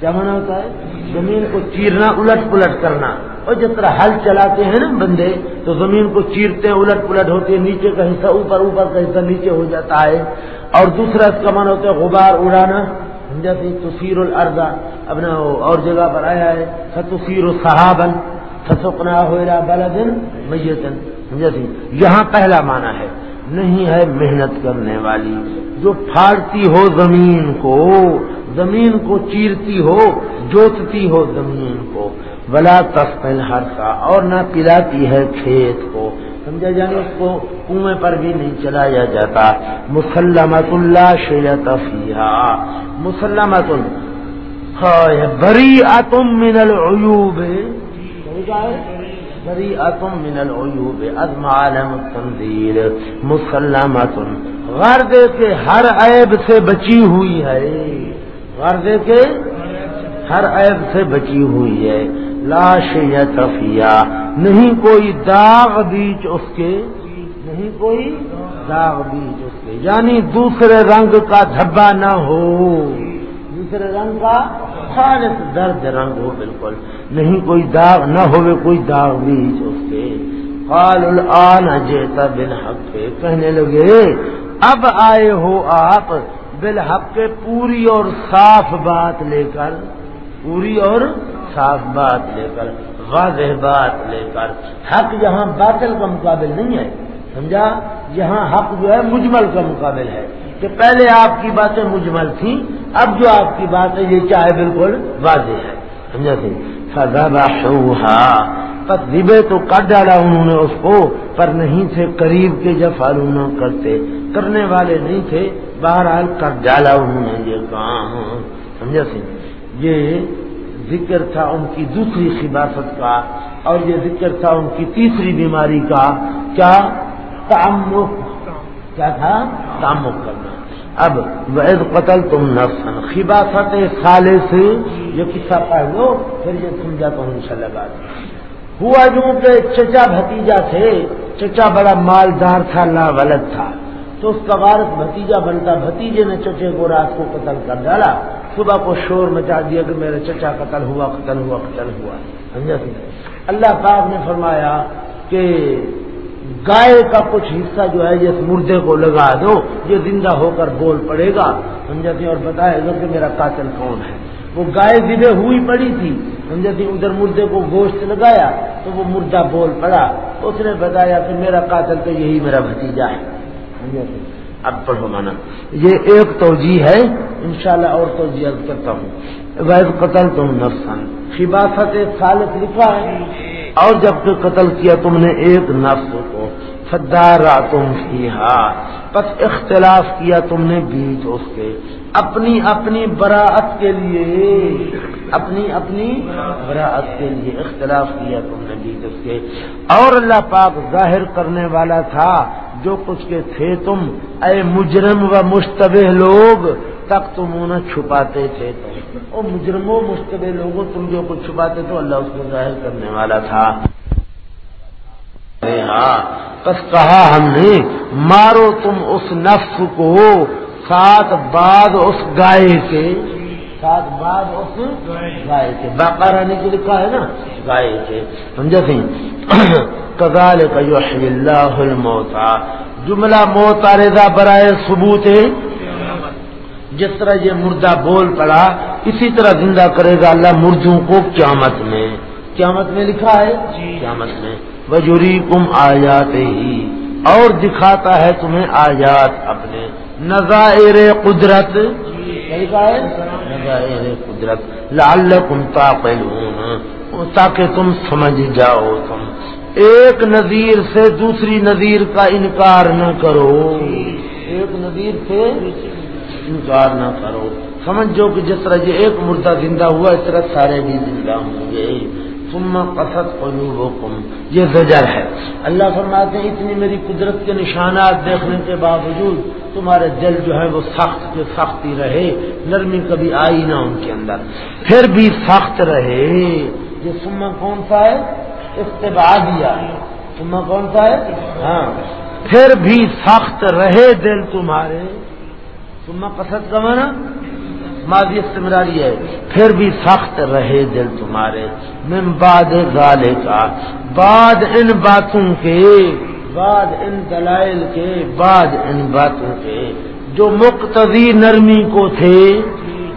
کیا مانا ہوتا ہے؟ زمین کو چیرنا، الٹ پلٹ کرنا۔ اور جس طرح ہل چلاتے ہیں نا بندے، تو زمین کو چیرتے ہیں، الٹ پلٹ ہوتے ہیں۔ نیچے کا حصہ اوپر اوپر کا حصہ نیچے ہو جاتا ہے۔ اور دوسرا اس کا من ہوتا ہے غبار، اڑانا۔ جیسے تصیر الردا اپنا اور جگہ پر آیا ہے۔ ستصیر صحابن سسکنا ہو بلدن میتن جیسے یہاں پہلا معنی ہے، نہیں ہے محنت کرنے والی۔ جو پھاڑتی ہو زمین کو زمین کو چیرتی ہو، جوتتی ہو زمین کو۔ بلا تسپل ہر کا اور نہ پلاتی ہے کھیت کو۔ سمجھا جانے، اس کو کنویں پر بھی نہیں چلایا جاتا۔ مسلمت اللہ شیت مسلمت بری اتم من العیوب بری اتم من العیوب ادم عالم تنظیر مسلمت. غرد کے ہر عیب سے بچی ہوئی ہے. غرد کے ہر عیب سے بچی ہوئی ہے. لاش یا تفیہ نہیں کوئی داغ بیچ اس کے، نہیں کوئی داغ بیچ اس کے. یعنی دوسرے رنگ کا دھبا نہ ہو. دوسرے رنگ کا خالص درد رنگ ہو بالکل۔ نہیں کوئی داغ نہ ہو کوئی داغ بیچ اس کے قال الان جیتا بن حق کہنے لگے، اب آئے ہو آپ بالحق کے پوری اور صاف بات لے کر۔ پوری اور صاف بات لے کر، واضح بات لے کر۔ حق یہاں باطل کا مقابل نہیں ہے، سمجھا؟ یہاں حق جو ہے مجمل کا مقابل ہے۔ کہ پہلے آپ کی باتیں مجمل تھیں اب جو آپ کی بات ہے، یہ چاہے بالکل واضح ہے۔ سمجھا سی سزا بس ربے تو کر ڈالا انہوں نے اس کو، پر نہیں تھے قریب کے جب فالونا کرتے۔ کرنے والے نہیں تھے، بہرحال کر ڈالا انہوں نے یہ کام۔ سمجھا سی یہ ذکر تھا ان کی دوسری خباست کا، اور یہ ذکر تھا ان کی تیسری بیماری کا۔ کیا؟ تعمق۔ کیا تھا؟ تعمق کرنا۔ اب وید قتل تم نفسن خباست خالص یہ قصہ پڑھ لو، پھر یہ سمجھاتا ہوں ان شاء اللہ ہوا جو کہ چچا بھتیجا تھے، چچا بڑا مالدار تھا لا ولد تھا۔ تو اس کا وارث بھتیجا بنتا، بھتیجے نے چچے کو رات کو قتل کر ڈالا۔ صبح کو شور مچا دیا کہ میرے چچا قتل ہوا قتل ہوا قتل ہوا۔ سمجھا۔ اللہ پاک نے فرمایا کہ گائے کا کچھ حصہ جو ہے جس مردے کو لگا دو، یہ زندہ ہو کر بول پڑے گا۔ سمجھاتی اور بتائے گا کہ میرا قاتل کون ہے؟ وہ گائے ذبے ہوئی پڑی تھی۔ سمجھاتی ادھر مردے کو گوشت لگایا تو وہ مردہ بول پڑا۔ اس نے بتایا کہ میرا قاتل تو یہی میرا بھتیجا ہے۔ اب پڑھو مانا۔ یہ ایک توجہ ہے۔ انشاءاللہ اور توجہ کرتا ہوں۔ ویب قتل تم نفسن شباست سالت لکھا ہے۔ اور جبکہ قتل کیا تم نے ایک نفس کو فدارا تم کی پس اختلاف کیا تم نے بیچ اس کے۔ اپنی اپنی براعت کے لیے، اپنی اپنی براعت کے لیے اختلاف کیا تم نے بیچ اس کے۔ اور اللہ پاک ظاہر کرنے والا تھا، جو کچھ کے تھے تم۔ اے مجرم و مشتبہ لوگ تک تم انہیں چھپاتے تھے۔ اور مجرموں، مشتبہ لوگوں، تم جو کچھ چھپاتے تو اللہ اس کو ظاہر کرنے والا تھا۔ ہاں بس کہا ہم نے، مارو تم اس نفس کو سات بعد اس گائے کے۔ سات بعد اس گائے کے۔ باقا رہنے کے لکھا ہے نا؟ گائے کے۔ سمجھا سی کزال کا جو اللہ الموتا جملہ موتا رضا برائے ثبوت جس طرح یہ مردہ بول پڑا اسی طرح زندہ کرے گا اللہ مردوں کو قیامت میں۔ قیامت میں لکھا ہے؟ قیامت میں۔ وجوری کم آیات ہی اور دکھاتا ہے تمہیں آیات اپنے۔ نظائر قدرت۔ نظائر قدرت۔ لال کم تاکہ تم سمجھ جاؤ تم۔ ایک نظیر سے دوسری نظیر کا انکار نہ کرو۔ ایک نظیر سے انکار نہ کرو۔ سمجھو کہ جس طرح یہ ایک مردہ زندہ ہوا، اس طرح سارے بھی زندہ ہوں گے۔ ثم قصد قلوبكم یہ زجر ہے۔ اللہ فرماتے ہیں، اتنی میری قدرت کے نشانات دیکھنے کے باوجود تمہارے دل جو ہے وہ سخت کے سختی رہے۔ نرمی کبھی آئی نہ ان کے اندر۔ پھر بھی سخت رہے۔ یہ سما کون سا ہے؟ استبادیا سما کون سا ہے؟ ہاں۔ پھر بھی سخت رہے دل تمہارے۔ تما قصد کا مانا ماضی استمراری ہے۔ پھر بھی سخت رہے دل تمہارے۔ من بعد غالے کا بعد ان باتوں کے، بعد ان دلائل کے، بعد ان باتوں کے۔ جو مقتضی نرمی کو تھے،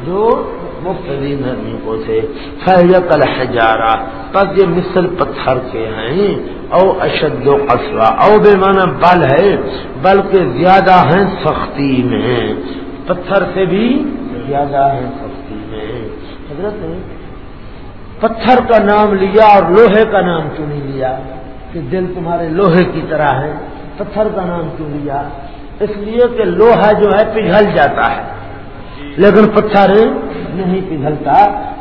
جو مقتدی کو تھے فیق الحجارہ پس یہ مثل پتھر کے ہیں. او اشد و قصرہ او بے معنی بل ہے. بلکہ زیادہ ہیں سختی میں. پتھر سے بھی زیادہ ہے سختی میں. حضرت پتھر کا نام لیا اور لوہے کا نام کیوں نہیں لیا؟ کہ دل تمہارے لوہے کی طرح ہے پتھر کا نام کیوں لیا؟ اس لیے کہ لوہا جو ہے پگھل جاتا ہے. لیکن پتھر نہیں پگھلتا،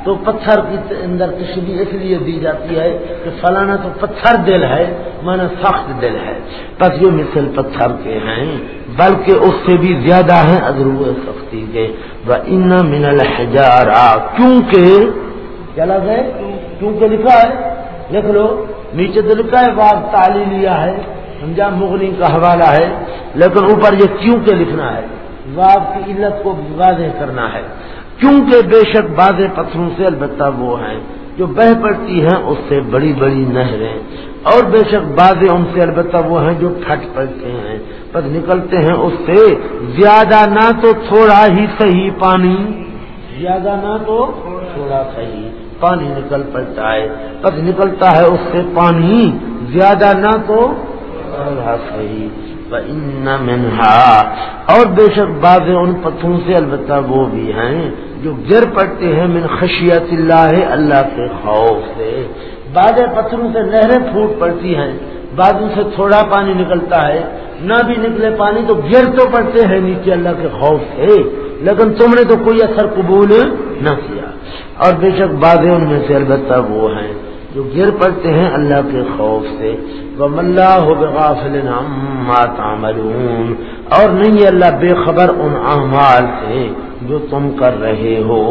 تو پتھر کی اندر تشریح اس لیے دی جاتی ہے کہ فلانا تو پتھر دل ہے، مانا سخت دل ہے۔ بس یہ مثل پتھر کے ہیں، بلکہ اس سے بھی زیادہ ہیں ادرو سختی کے۔ وہ ان من الحجارا کیونکہ کیا لگ ہے، کیونکہ لکھا ہے لکھ لو، نیچے تو لکھا ہے باب تالی لیا ہے، سمجھا، مغنی کا حوالہ ہے، لیکن اوپر یہ کیوں کے لکھنا ہے۔ واب کی علت کو واضح کرنا ہے۔ کیونکہ بے شک باز پتھروں سے البتہ وہ ہیں جو بہ پڑتی ہیں، اس سے بڑی بڑی نہریں۔ اور بے شک باز ان سے البتہ وہ ہیں جو پھٹ پڑتے ہیں۔ بس نکلتے ہیں اس سے، زیادہ نہ تو تھوڑا ہی صحیح پانی۔ زیادہ نہ تو تھوڑا صحیح پانی نکل پڑتا ہے۔ بس نکلتا ہے اس سے پانی، زیادہ نہ تو تھوڑا صحیح۔ منہا اور بے شک بعض ان پتھروں سے البتہ وہ بھی ہیں جو گر پڑتے ہیں من خشیت اللہ اللہ کے خوف سے۔ بعض پتھروں سے نہریں پھوٹ پڑتی ہیں بعضوں سے تھوڑا پانی نکلتا ہے۔ نہ بھی نکلے پانی تو گر تو پڑتے ہیں نیچے اللہ کے خوف سے۔ لیکن تم نے تو کوئی اثر قبول نہ کیا۔ اور بے شک بعض ان میں سے البتہ وہ ہیں۔ جو گر پڑتے ہیں اللہ کے خوف سے. وہ ملا ہو بغافل اور نہیں اللہ بے خبر ان اعمال سے جو تم کر رہے ہو.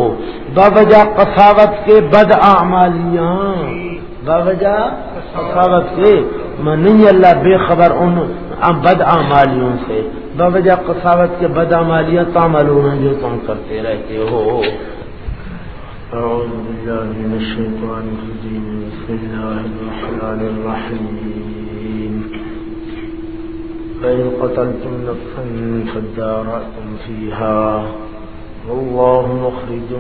باوجہ قصاوت کے بد آمالیاں باوجہ قصاوت کے میں نہیں اللہ بے خبر ان بد آمالیوں سے. باوجہ قصاوت کے بد آمالیاں تاملون جو تم کرتے رہتے ہو. أعوذ بالله من الشيطان الرجيم. بسم الله الرحمن الرحيم. فإن قتلتم نفسا فادارأتم فيها. والله مخرج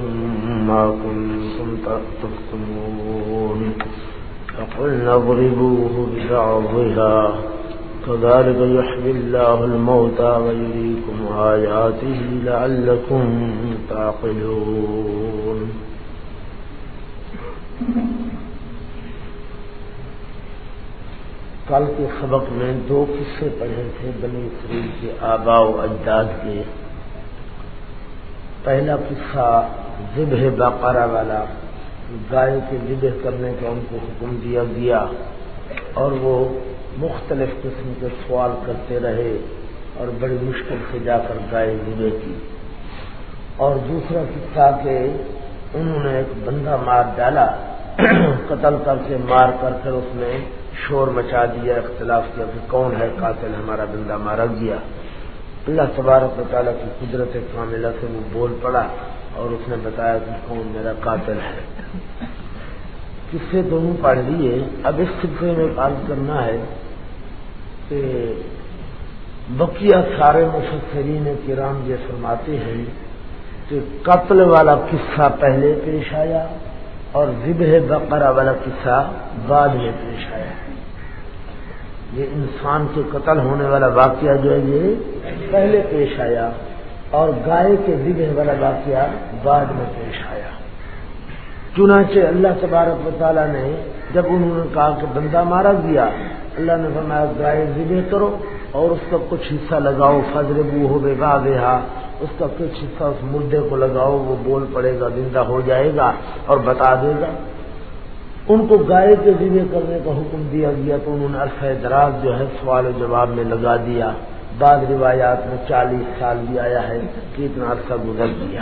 ما كنتم تكتمون. فقلنا اضربوه ببعضها. كذلك يحيي الله الموتى ويريكم آياته لعلكم تعقلون. کل کے سبق میں دو قصے پڑھے تھے بنی اسریل کے آبا و اجداد کے۔ پہلا قصہ ذبح باقارہ والا، گائے کے ذبح کرنے کا ان کو حکم دیا گیا اور وہ مختلف قسم کے سوال کرتے رہے اور بڑی مشکل سے جا کر گائے ذبح کی۔ اور دوسرا قصہ کہ انہوں نے ایک بندہ مار ڈالا، قتل کر کے مار کر پھر اس نے شور مچا دیا، اختلاف کیا کہ کون ہے قاتل؟ ہمارا بندہ مارا گیا۔ اللہ تبارک و تعالیٰ کی قدرت کاملہ سے وہ بول پڑا اور اس نے بتایا کہ کون میرا قاتل ہے۔ کس سے دونوں پڑھ لیے؟ اب اس سلسلے میں بات کرنا ہے کہ بقیہ سارے مفسرین کرام یہ فرماتے ہیں کہ قتل والا قصہ پہلے پیش آیا اور ذبح بقرہ والا قصہ بعد میں پیش آیا۔ یہ انسان کے قتل ہونے والا واقعہ جو ہے یہ پہلے پیش آیا اور گائے کے ذبح والا واقعہ بعد میں پیش آیا۔ چنانچہ اللہ تبارک و تعالیٰ نے جب انہوں نے کہا کہ بندہ مارا گیا، اللہ نے فرمایا گائے ذبح کرو اور اس کا کچھ حصہ لگاؤ فضر بو ہو بے اس کا کچھ حصہ اس مردے کو لگاؤ، وہ بول پڑے گا، زندہ ہو جائے گا اور بتا دے گا۔ ان کو گائے کے ذبح کرنے کا حکم دیا گیا تو انہوں نے عرصہ دراز جو ہے سوال و جواب میں لگا دیا۔ بعض روایات میں چالیس سال بھی آیا ہے کہ اتنا عرصہ گزر دیا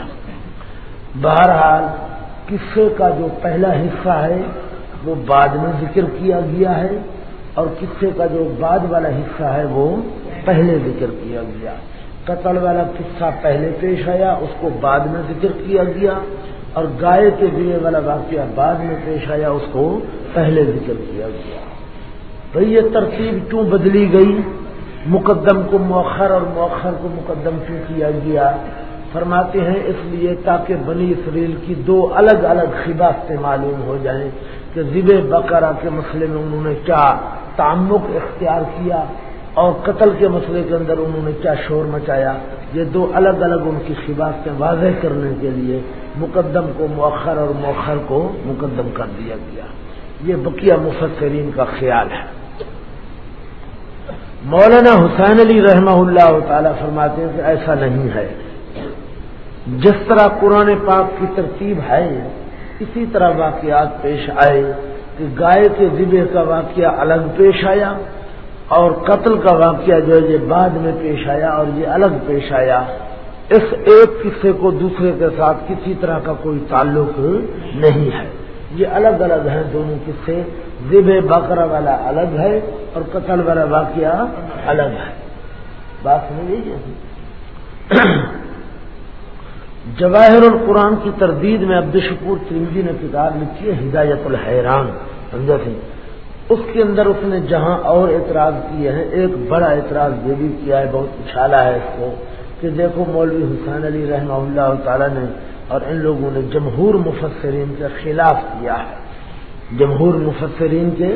بہرحال، قصے کا جو پہلا حصہ ہے، وہ بعد میں ذکر کیا گیا ہے اور قصے کا جو بعد والا حصہ ہے، وہ پہلے ذکر کیا گیا۔ قتل والا قصہ پہلے پیش آیا، اس کو بعد میں ذکر کیا گیا اور گائے کے دیے والا واقعہ بعد میں پیش آیا، اس کو پہلے ذکر کیا گیا۔ بھائی یہ ترتیب کیوں بدلی گئی؟ مقدم کو مؤخر اور مؤخر کو مقدم کیوں کیا گیا؟ فرماتے ہیں، اس لیے تاکہ بنی اسریل کی دو الگ الگ خباستیں معلوم ہو جائیں کہ ذب بقرہ کے مسئلے میں انہوں نے کیا تعمق اختیار کیا اور قتل کے مسئلے کے اندر انہوں نے کیا شور مچایا؟ یہ دو الگ الگ ان کی خباستیں واضح کرنے کے لیے مقدم کو مؤخر اور مؤخر کو مقدم کر دیا گیا۔ یہ بقیہ مفسرین کا خیال ہے۔ مولانا حسین علی رحمہ اللہ تعالی فرماتے ہیں کہ ایسا نہیں ہے۔ جس طرح قرآن پاک کی ترتیب ہے، اسی طرح واقعات پیش آئے کہ گائے کے ذبح کا واقعہ الگ پیش آیا۔ اور قتل کا واقعہ جو ہے یہ بعد میں پیش آیا اور یہ الگ پیش آیا۔ اس ایک قصے کو دوسرے کے ساتھ کسی طرح کا کوئی تعلق نہیں ہے۔ یہ الگ الگ ہیں دونوں قصے۔ زب بکرا والا الگ ہے اور قتل والا واقعہ الگ ہے۔ بات سمجھ جی؟ جواہر القرآن کی تردید میں عبد شکور ترنجی نے کتاب لکھی ہے، ہدایت الحیران۔ سمجھا سی اس کے اندر اس نے جہاں اور اعتراض کیے ہیں، ایک بڑا اعتراض یہ بھی کیا ہے، بہت اچھالا ہے اس کو کہ دیکھو مولوی حسین علی رحمہ اللہ تعالی نے اور ان لوگوں نے جمہور مفسرین کے خلاف کیا ہے۔ جمہور مفسرین کے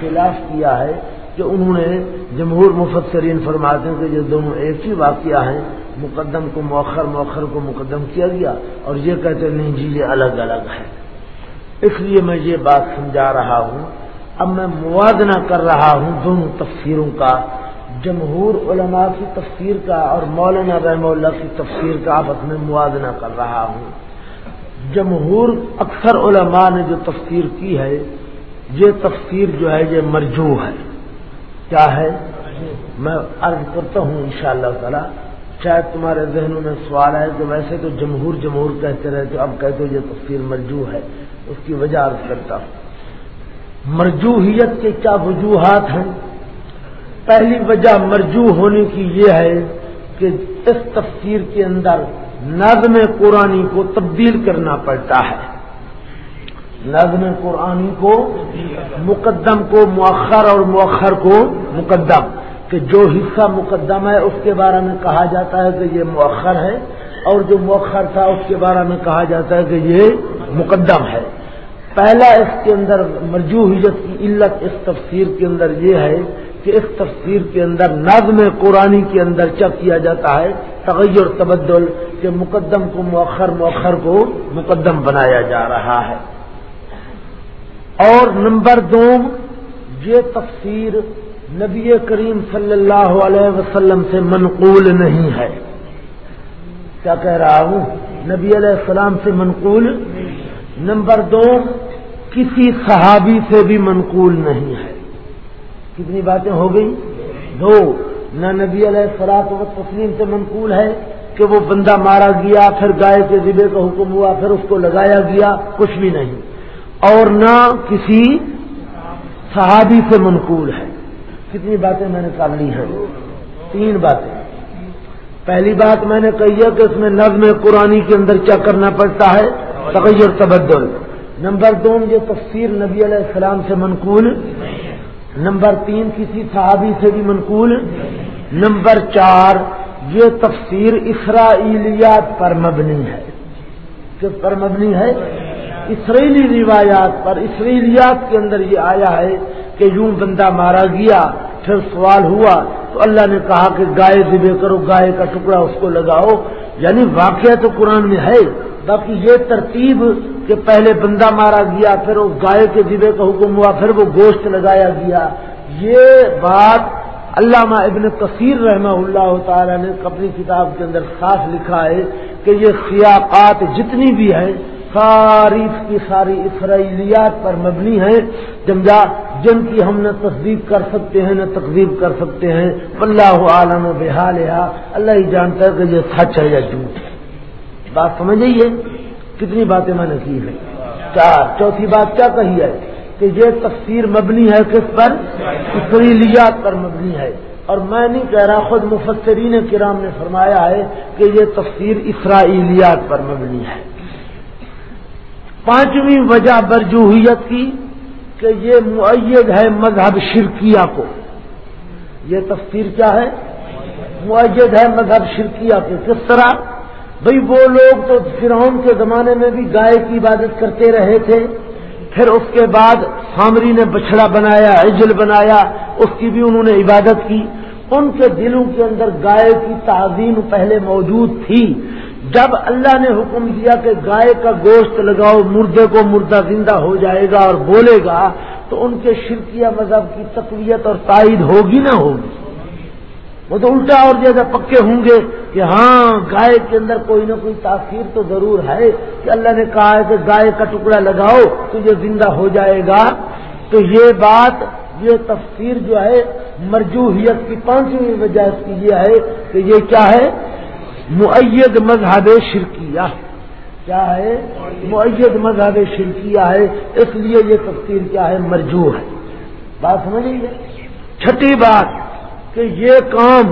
خلاف کیا ہے کہ انہوں نے جمہور مفسرین فرماتے ہیں کہ یہ دونوں ایک ہی واقعہ ہیں، مقدم کو مؤخر مؤخر کو مقدم کیا گیا اور یہ کہتے نہیں جی یہ الگ الگ ہے۔ اس لیے میں یہ بات سمجھا رہا ہوں اب میں موازنہ کر رہا ہوں دونوں تفسیروں کا، جمہور علماء کی تفسیر کا اور مولانا رحم اللہ کی تفسیر کا آپس میں موازنہ کر رہا ہوں۔ جمہور اکثر علماء نے جو تفسیر کی ہے، یہ تفسیر جو ہے، یہ مرجو ہے۔ کیا ہے؟ میں عرض کرتا ہوں ان شاء اللہ تعالی، شاید تمہارے ذہنوں میں سوال ہے کہ ویسے تو جمہور جمہور کہتے رہتے اب کہتے ہو یہ تفسیر مرجو ہے، اس کی وجہ عرض کرتا ہوں۔ مرجوحیت کے کیا وجوہات ہیں؟ پہلی وجہ مرجو ہونے کی یہ ہے کہ اس تفسیر کے اندر نظم قرآنی کو تبدیل کرنا پڑتا ہے۔ نظم قرآنی کو مقدم کو مؤخر اور مؤخر کو مقدم۔ کہ جو حصہ مقدم ہے اس کے بارے میں کہا جاتا ہے کہ یہ مؤخر ہے اور جو مؤخر تھا اس کے بارے میں کہا جاتا ہے کہ یہ مقدم ہے۔ پہلا اس کے اندر مرجوحیت کی علت اس تفسیر کے اندر یہ ہے کہ اس تفسیر کے اندر نظم قرآنی کے اندر کیا کیا جاتا ہے، تغیر تبدل کہ مقدم کو مؤخر مؤخر کو مقدم بنایا جا رہا ہے۔ اور نمبر دو، یہ تفسیر نبی کریم صلی اللہ علیہ وسلم سے منقول نہیں ہے۔ کیا کہہ رہا ہوں؟ نبی علیہ السلام سے منقول؟ نمبر دو کسی صحابی سے بھی منقول نہیں ہے۔ کتنی باتیں ہو گئی؟ دو۔ نہ نبی علیہ فراط و تسلیم سے منقول ہے کہ وہ بندہ مارا گیا، پھر گائے کے ذبے کا حکم ہوا، پھر اس کو لگایا گیا، کچھ بھی نہیں۔ اور نہ کسی صحابی سے منقول ہے۔ کتنی باتیں میں نے کر لی ہیں؟ تین باتیں۔ پہلی بات میں نے کہی ہے کہ اس میں نظم قرآنی کے اندر کیا کرنا پڑتا ہے؟ تغیر تبدل۔ نمبر دو یہ تفسیر نبی علیہ السلام سے منقول، نمبر تین کسی صحابی سے بھی منقول، نمبر چار یہ تفسیر اسرائیلیات پر مبنی ہے۔ کس پر مبنی ہے؟ اسرائیلی روایات پر۔ اسرائیلیات کے اندر یہ آیا ہے کہ یوں بندہ مارا گیا، پھر سوال ہوا تو اللہ نے کہا کہ گائے ذبے کرو، گائے کا ٹکڑا اس کو لگاؤ۔ یعنی واقعہ تو قرآن میں ہے، باقی یہ ترتیب کہ پہلے بندہ مارا گیا، پھر وہ گائے کے ذبے کا حکم ہوا، پھر وہ گوشت لگایا گیا۔ یہ بات علامہ ابن کثیر رحمہ اللہ تعالی نے اپنی کتاب کے اندر صاف لکھا ہے کہ یہ سیاقات جتنی بھی ہیں ساری کی ساری اسرائیلیات پر مبنی ہیں۔ جمجا جن کی ہم نہ تصدیق کر سکتے ہیں، نہ تقزیب کر سکتے ہیں۔ اللہ عالم و بحال اللہ ہی جانتا ہے کہ یہ سچ ہے یا جھوٹ ہے۔ بات سمجھ ہے؟ کتنی باتیں میں نے کی ہیں؟ چار چوتھی بات کیا کہی ہے کہ یہ تفسیر مبنی ہے کس پر؟ اسریلیات پر مبنی ہے۔ اور میں نہیں کہہ رہا، خود مفسرین کرام نے فرمایا ہے کہ یہ تفسیر اسرائیلیات پر مبنی ہے۔ پانچویں وجہ برجوحیت کی کہ یہ معید ہے مذہب شرکیہ کو۔ یہ تفسیر کیا ہے؟ معید ہے مذہب شرکیہ کو کس طرح؟ بھئی وہ لوگ تو فرعون کے زمانے میں بھی گائے کی عبادت کرتے رہے تھے، پھر اس کے بعد سامری نے بچڑا بنایا، عجل بنایا، اس کی بھی انہوں نے عبادت کی۔ ان کے دلوں کے اندر گائے کی تعظیم پہلے موجود تھی۔ جب اللہ نے حکم دیا کہ گائے کا گوشت لگاؤ، مردے کو مردہ زندہ ہو جائے گا اور بولے گا، تو ان کے شرکیہ مذہب کی تقویت اور تائید ہوگی نہ ہوگی۔ وہ تو الٹا اور زیادہ پکے ہوں گے کہ ہاں گائے کے اندر کوئی نہ کوئی تاثیر تو ضرور ہے کہ اللہ نے کہا ہے کہ گائے کا ٹکڑا لگاؤ تو یہ زندہ ہو جائے گا۔ تو یہ بات، یہ تفسیر جو ہے، مرجوحیت کی پانچویں وجہ اس کی یہ ہے کہ یہ کیا ہے؟ معید مذہب شرکیہ۔ کیا ہے؟ معید مذہب شرکیہ ہے۔ اس لیے یہ تفسیر کیا ہے؟ مرجو ہے۔ بات سمجھ لیجیے چھٹی بات۔ کہ یہ کام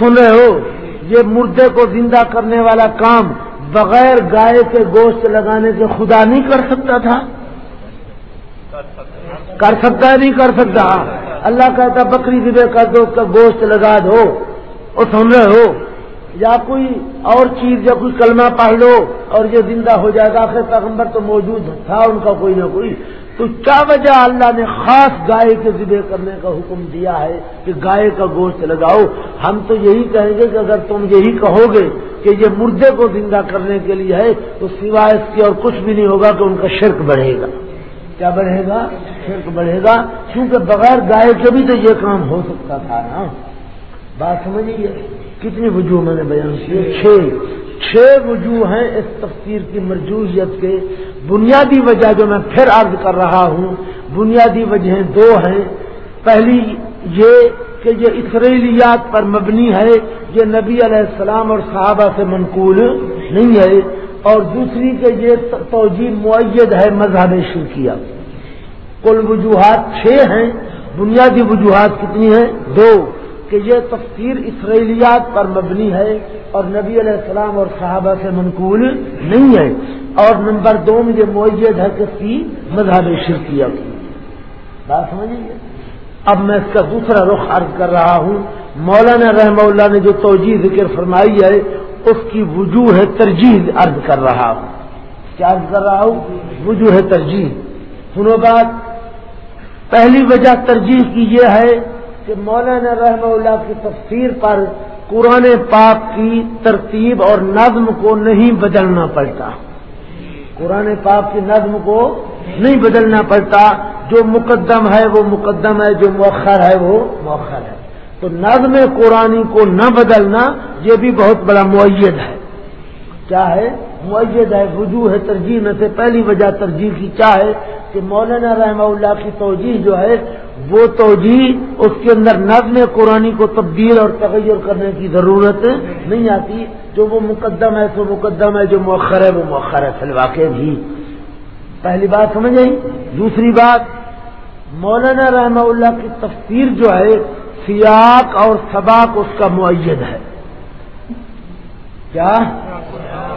سن رہے ہو، یہ مردے کو زندہ کرنے والا کام بغیر گائے کے گوشت لگانے کے خدا نہیں کر سکتا تھا؟ کر سکتا ہے، نہیں کر سکتا۔ اللہ کہتا بکری ذبے کر دو اس کا گوشت لگا دو۔ اور سن رہے ہو یا کوئی اور چیز یا کوئی کلمہ پڑھ لو اور یہ زندہ ہو جائے گا۔ آخر پیغمبر تو موجود تھا ان کا کوئی نہ کوئی۔ تو کیا وجہ اللہ نے خاص گائے کے ذبح کرنے کا حکم دیا ہے کہ گائے کا گوشت لگاؤ؟ ہم تو یہی کہیں گے کہ اگر تم یہی کہو گے کہ یہ مردے کو زندہ کرنے کے لیے ہے، تو سوائے اس کی اور کچھ بھی نہیں ہوگا کہ ان کا شرک بڑھے گا۔ کیا بڑھے گا؟ شرک بڑھے گا۔ کیونکہ بغیر گائے کے بھی تو یہ کام ہو سکتا تھا نا۔ بات سمجھیے کتنی وجوہ میں نے بیان کیے چھ۔ چھ وجوہ ہیں اس تفسیر کی مرجوحیت کے۔ بنیادی وجہ جو میں پھر عرض کر رہا ہوں، بنیادی وجہیں دو ہیں۔ پہلی یہ کہ یہ اسرائیلیات پر مبنی ہے، یہ نبی علیہ السلام اور صحابہ سے منقول نہیں ہے۔ اور دوسری کہ یہ توجہ معید ہے مذہب شرکیہ۔ کل وجوہات چھ ہیں، بنیادی وجوہات کتنی ہیں؟ دو۔ کہ یہ تفسیر اسرائیلیات پر مبنی ہے اور نبی علیہ السلام اور صحابہ سے منقول نہیں ہے اور نمبر دو میں یہ معیت ہے کس کی مذہب شرکیہ کی۔ بات سمجھیے؟ اب میں اس کا دوسرا رخ عرض کر رہا ہوں۔ مولانا رحم اللہ نے جو توجہ ذکر فرمائی ہے، اس کی وجوہ ترجیح عرض کر رہا ہوں۔ کیا عرض کر رہا ہوں؟ وجوہ ترجیح۔ سنو بات، پہلی وجہ ترجیح کی یہ ہے کہ مولانا رحم اللہ کی تفسیر پر قرآن پاک کی ترتیب اور نظم کو نہیں بدلنا پڑتا۔ قرآن پاک کی نظم کو نہیں بدلنا پڑتا۔ جو مقدم ہے وہ مقدم ہے، جو مؤخر ہے وہ مؤخر ہے۔ تو نظم قرآن کو نہ بدلنا یہ بھی بہت بڑا معیت ہے۔ کیا ہے؟ معیت ہے، وجوہ ہے، ترجیح میں سے پہلی وجہ ترجیح کی کیا ہے کہ مولانا رحمہ اللہ کی توجہ جو ہے وہ توجہ اس کے اندر نظم قرآن کو تبدیل اور تغیر کرنے کی ضرورت نہیں آتی، جو وہ مقدم ہے تو مقدم ہے، جو مؤخر ہے وہ مؤخر ہے فلواقع بھی پہلی بات سمجھ آئی؟ دوسری بات، مولانا رحمہ اللہ کی تفسیر جو ہے، سیاق اور سباق اس کا معید ہے۔ کیا؟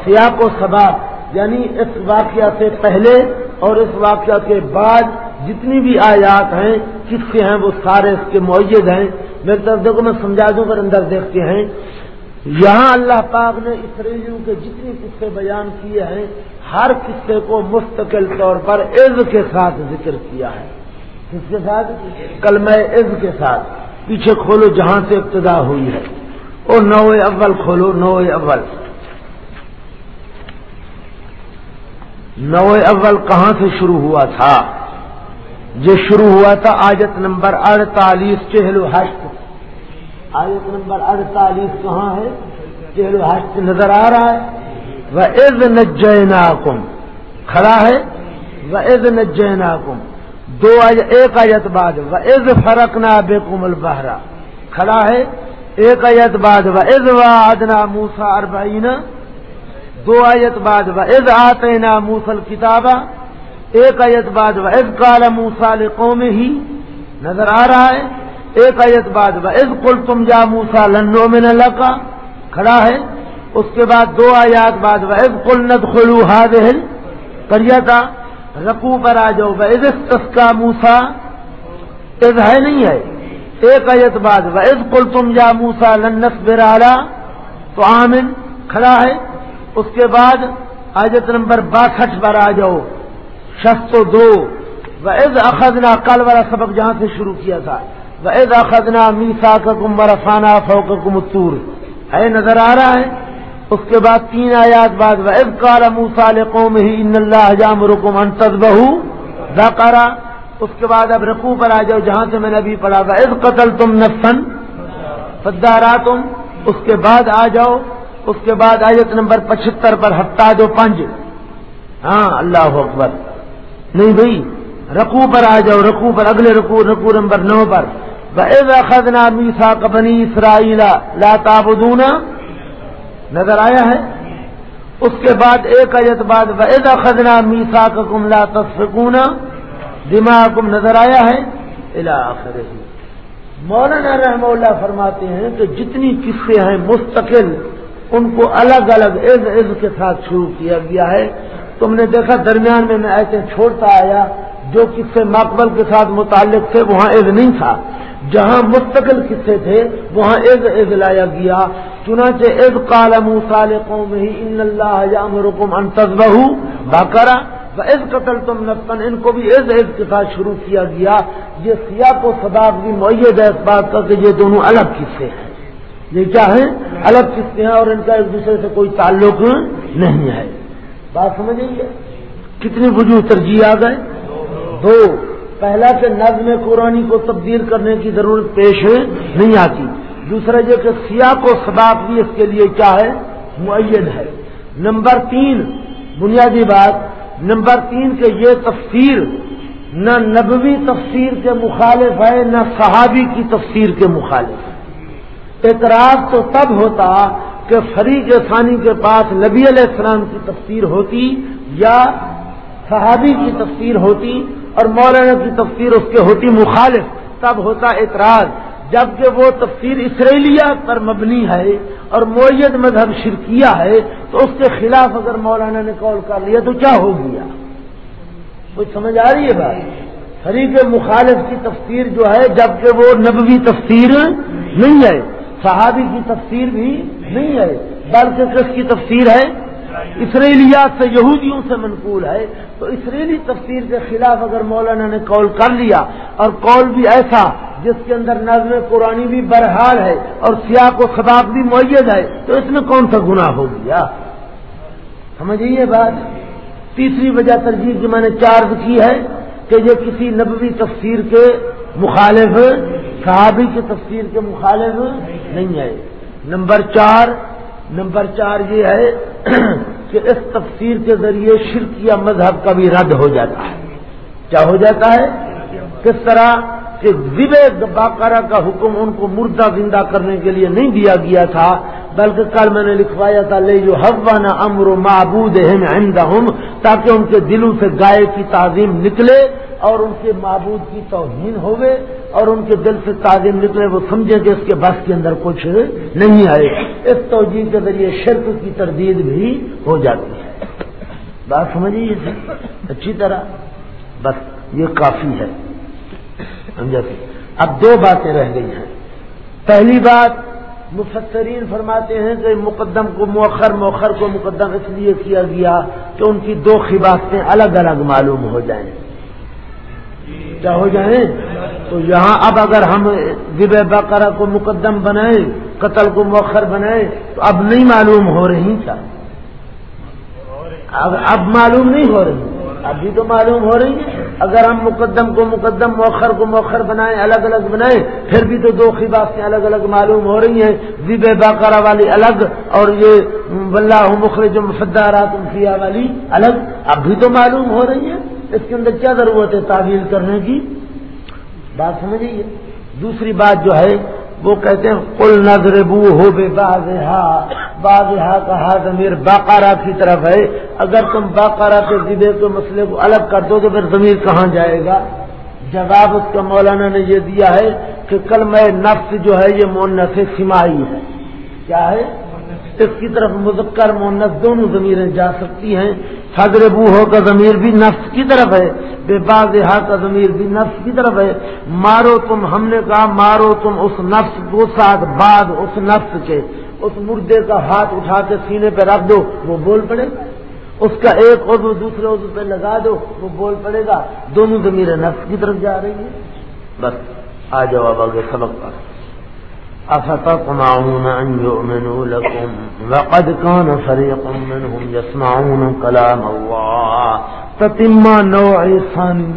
سیاق و سباق یعنی اس واقعہ سے پہلے اور اس واقعہ کے بعد جتنی بھی آیات ہیں کس کے ہیں، وہ سارے اس کے معید ہیں۔ میرے طرف دیکھو، میں سمجھا دوں کر اندر دیکھتے ہیں۔ یہاں اللہ پاک نے اسرائیلیوں کے جتنی قصے بیان کیے ہیں، ہر قصے کو مستقل طور پر عز کے ساتھ ذکر کیا ہے۔ کس کے ساتھ؟ کل میں عز کے ساتھ۔ پیچھے کھولو، جہاں سے ابتدا ہوئی ہے۔ اور نو اول کھولو نو اول۔ نو اول کہاں سے شروع ہوا تھا؟ یہ شروع ہوا تھا آیت نمبر اڑتالیس چہلو ہشت۔ آیت نمبر اڑتالیس کہاں ہے؟ چہلو ہشت نظر آ رہا ہے۔ وہ عز نجینا کھڑا ہے۔ وہ عز نجینا کم دو ایک آیت بعد۔ وہ عز فرق نہ بے البہرا کھڑا ہے۔ ایک آیت بعد۔ وہ عز و ادنا موسا اربعین دو آیت بعد۔ وہ عز آتے نا موسل کتابہ ایک آیت بعد و عز کال موسا قوم ہی نظر آ رہا ہے، ایک آیت بعد و کل تم جا موسا لنو میں نہ کھڑا ہے، اس کے بعد دو آیات بعد و کل ند خلو ہاد کریا تھا رقو پر آ جاؤ عز تسکا موسا عز ہے نہیں ہے، ایک آیت بعد و کل تم جا موسا لنس برالا تو آمن، کھڑا ہے، اس کے بعد آیت نمبر باسٹھ پر آ جاؤ شخص دو۔ وہ اخذنا کل والا سبق جہاں سے شروع کیا تھا۔ وہ اخذنا میسا کا کم برفانہ فوق کمتور ہے نظر آ رہا ہے؟ اس کے بعد تین آیات بعد۔ وہ عز کال موسا قوم ہی ان اللہ جام رکم انتظ بہو کرا اس کے بعد اب رقو پر آ جاؤ، جہاں سے میں نے ابھی پڑھا۔ تھا عز قتل تم نفسن فدارا تم اس کے بعد آ جاؤ۔ اس کے بعد آیت نمبر پچہتر پر ہٹا دو پنج۔ ہاں اللہ اکبر۔ نہیں بھائی رقو پر آ جاؤ رقو پر، اگلے رقو رقو نمبر نو پر۔ خدنا میسا کبنی اسرائیلا لا تابدونا نظر آیا ہے؟ اس کے بعد ایک اجت بعد وید خدنا میسا کم لا تصفکونا دماغ نظر آیا ہے؟ الاخر مولانا رحم اللہ فرماتے ہیں کہ جتنی قصے ہیں مستقل، ان کو الگ الگ عز عز کے ساتھ شروع کیا گیا ہے۔ تم نے دیکھا درمیان میں میں ایسے چھوڑتا آیا جو قصے مقبل کے ساتھ متعلق تھے، وہاں عز نہیں تھا۔ جہاں مستقل قصے تھے، وہاں عز عز لایا گیا۔ چنانچہ عز کالم قوم ہی ان اللہ رکم انتظ باقرا عز قتل تم نفسن ان کو بھی عز عز کے ساتھ شروع کیا گیا۔ یہ سیاق و سباب بھی معیت ہے اس بات کا کہ یہ دونوں الگ قصے ہیں۔ یہ کیا ہیں؟ الگ قصے ہیں اور ان کا ایک دوسرے سے کوئی تعلق نہیں ہے۔ بات سمجھیں کتنی وجوہ ترجیح آ گئے دو، پہلا کہ نظم قرآن کو تبدیل کرنے کی ضرورت پیش نہیں آتی۔ دوسرا یہ کہ سیاہ کو سباب بھی اس کے لیے کیا ہے؟ معین ہے۔ نمبر تین، بنیادی بات، نمبر تین کہ یہ تفسیر نہ نبوی تفسیر کے مخالف ہے، نہ صحابی کی تفسیر کے مخالف ہے۔ اعتراض تو تب ہوتا کہ فریق ثانی کے پاس نبی علیہ السلام کی تفسیر ہوتی یا صحابی کی تفسیر ہوتی اور مولانا کی تفسیر اس کے ہوتی مخالف، تب ہوتا اعتراض، جبکہ وہ تفسیر اسرائیلیہ پر مبنی ہے اور معیت مذہب شرکیہ ہے، تو اس کے خلاف اگر مولانا نے کال کر لیا تو کیا ہو گیا؟ کچھ سمجھ آ رہی ہے بات؟ فریق مخالف کی تفسیر جو ہے، جبکہ وہ نبوی تفسیر نہیں ہے، صحابی کی تفسیر بھی نہیں ہے۔ بلکہ کس کی تفسیر ہے، اسرائیلیات سے یہودیوں سے منقول ہے۔ تو اسرائیلی تفسیر کے خلاف اگر مولانا نے کال کر لیا، اور کال بھی ایسا جس کے اندر نظم قرآن بھی برحال ہے اور سیاہ کو خطاب بھی معیت ہے، تو اس میں کون سا گناہ ہو گیا؟ سمجھیے بات؟ تیسری وجہ ترجیح جو میں نے چارج کی ہے کہ یہ کسی نبوی تفسیر کے مخالف، صحابی کی تفسیر کے مخالف نہیں ہے۔ نمبر چار نمبر چار یہ ہے کہ اس تفسیر کے ذریعے شرکیہ مذہب کا بھی رد ہو جاتا ہے۔ کیا ہو جاتا ہے؟ کس طرح کہ ذب باقارہ کا حکم ان کو مردہ زندہ کرنے کے لیے نہیں دیا گیا تھا، بلکہ کل میں نے لکھوایا تھا، لے جو ہوا امر و معبود تاکہ ان کے دلوں سے گائے کی تعظیم نکلے اور ان کے معبود کی توہین ہوئے۔ اور ان کے دل سے تعظیم نکلے، وہ سمجھیں کہ اس کے بس کے اندر کچھ نہیں آئے۔ اس توجہ کے ذریعے شرک کی تردید بھی ہو جاتی ہے۔ بات سمجھیے جی؟ اچھی طرح۔ بس یہ کافی ہے۔ اب دو باتیں رہ گئی ہیں۔ پہلی بات، مفسرین فرماتے ہیں کہ مقدم کو مؤخر مؤخر کو مقدم اس لیے کیا گیا کہ ان کی دو خباستیں الگ الگ معلوم ہو جائیں۔ کیا ہو جائیں؟ تو یہاں اب اگر ہم ذب بقرہ کو مقدم بنائیں، قتل کو مؤخر بنائیں، تو اب نہیں معلوم ہو رہی کیا؟ اب معلوم نہیں ہو رہی۔ ابھی تو معلوم ہو رہی ہے۔ اگر ہم مقدم کو مقدم، مؤخر کو مؤخر بنائیں، الگ الگ بنائیں، پھر بھی تو دو خباستیں الگ الگ معلوم ہو رہی ہیں۔ ذب باقارہ والی الگ اور یہ بلّہ مخر جو مفدارات انفیا والی الگ۔ اب بھی تو معلوم ہو رہی ہے۔ اس کے اندر کیا ضرورت ہے تعویل کرنے کی؟ بات سمجھیے دوسری بات جو ہے، وہ کہتے ہیں کل نظر بو ہو بے باز باز کہا ضمیر باقارہ کی طرف ہے۔ اگر تم باقارہ کے ضبے کے مسئلے کو الگ کر دو تو پھر ضمیر کہاں جائے گا؟ جواب اس کا مولانا نے یہ دیا ہے کہ کل میں نفس جو ہے، یہ مونس سمائی ہے۔ کیا ہے؟ اس کی طرف مذکر مونس دونوں ضمیریں جا سکتی ہیں۔ حضر بو ہو کا ضمیر بھی نفس کی طرف ہے، بے باز کا ضمیر بھی نفس کی طرف ہے۔ مارو تم، ہم نے کہا مارو تم اس نفس کو ساتھ بعد اس نفس کے۔ اس مردے کا ہاتھ اٹھا کے سینے پہ رکھ دو، وہ بول پڑے گا۔ اس کا ایک عضو دوسرے عضو پہ لگا دو، وہ بول پڑے گا۔ دونوں ضمیر نفس کی طرف جا رہی ہیں۔ بس، آ جاؤ اب آگے سبق پر أفتطمعون أن يؤمنوا لكم وقد كان فريق منهم يسمعون كلام الله تتمہ نوع ثانی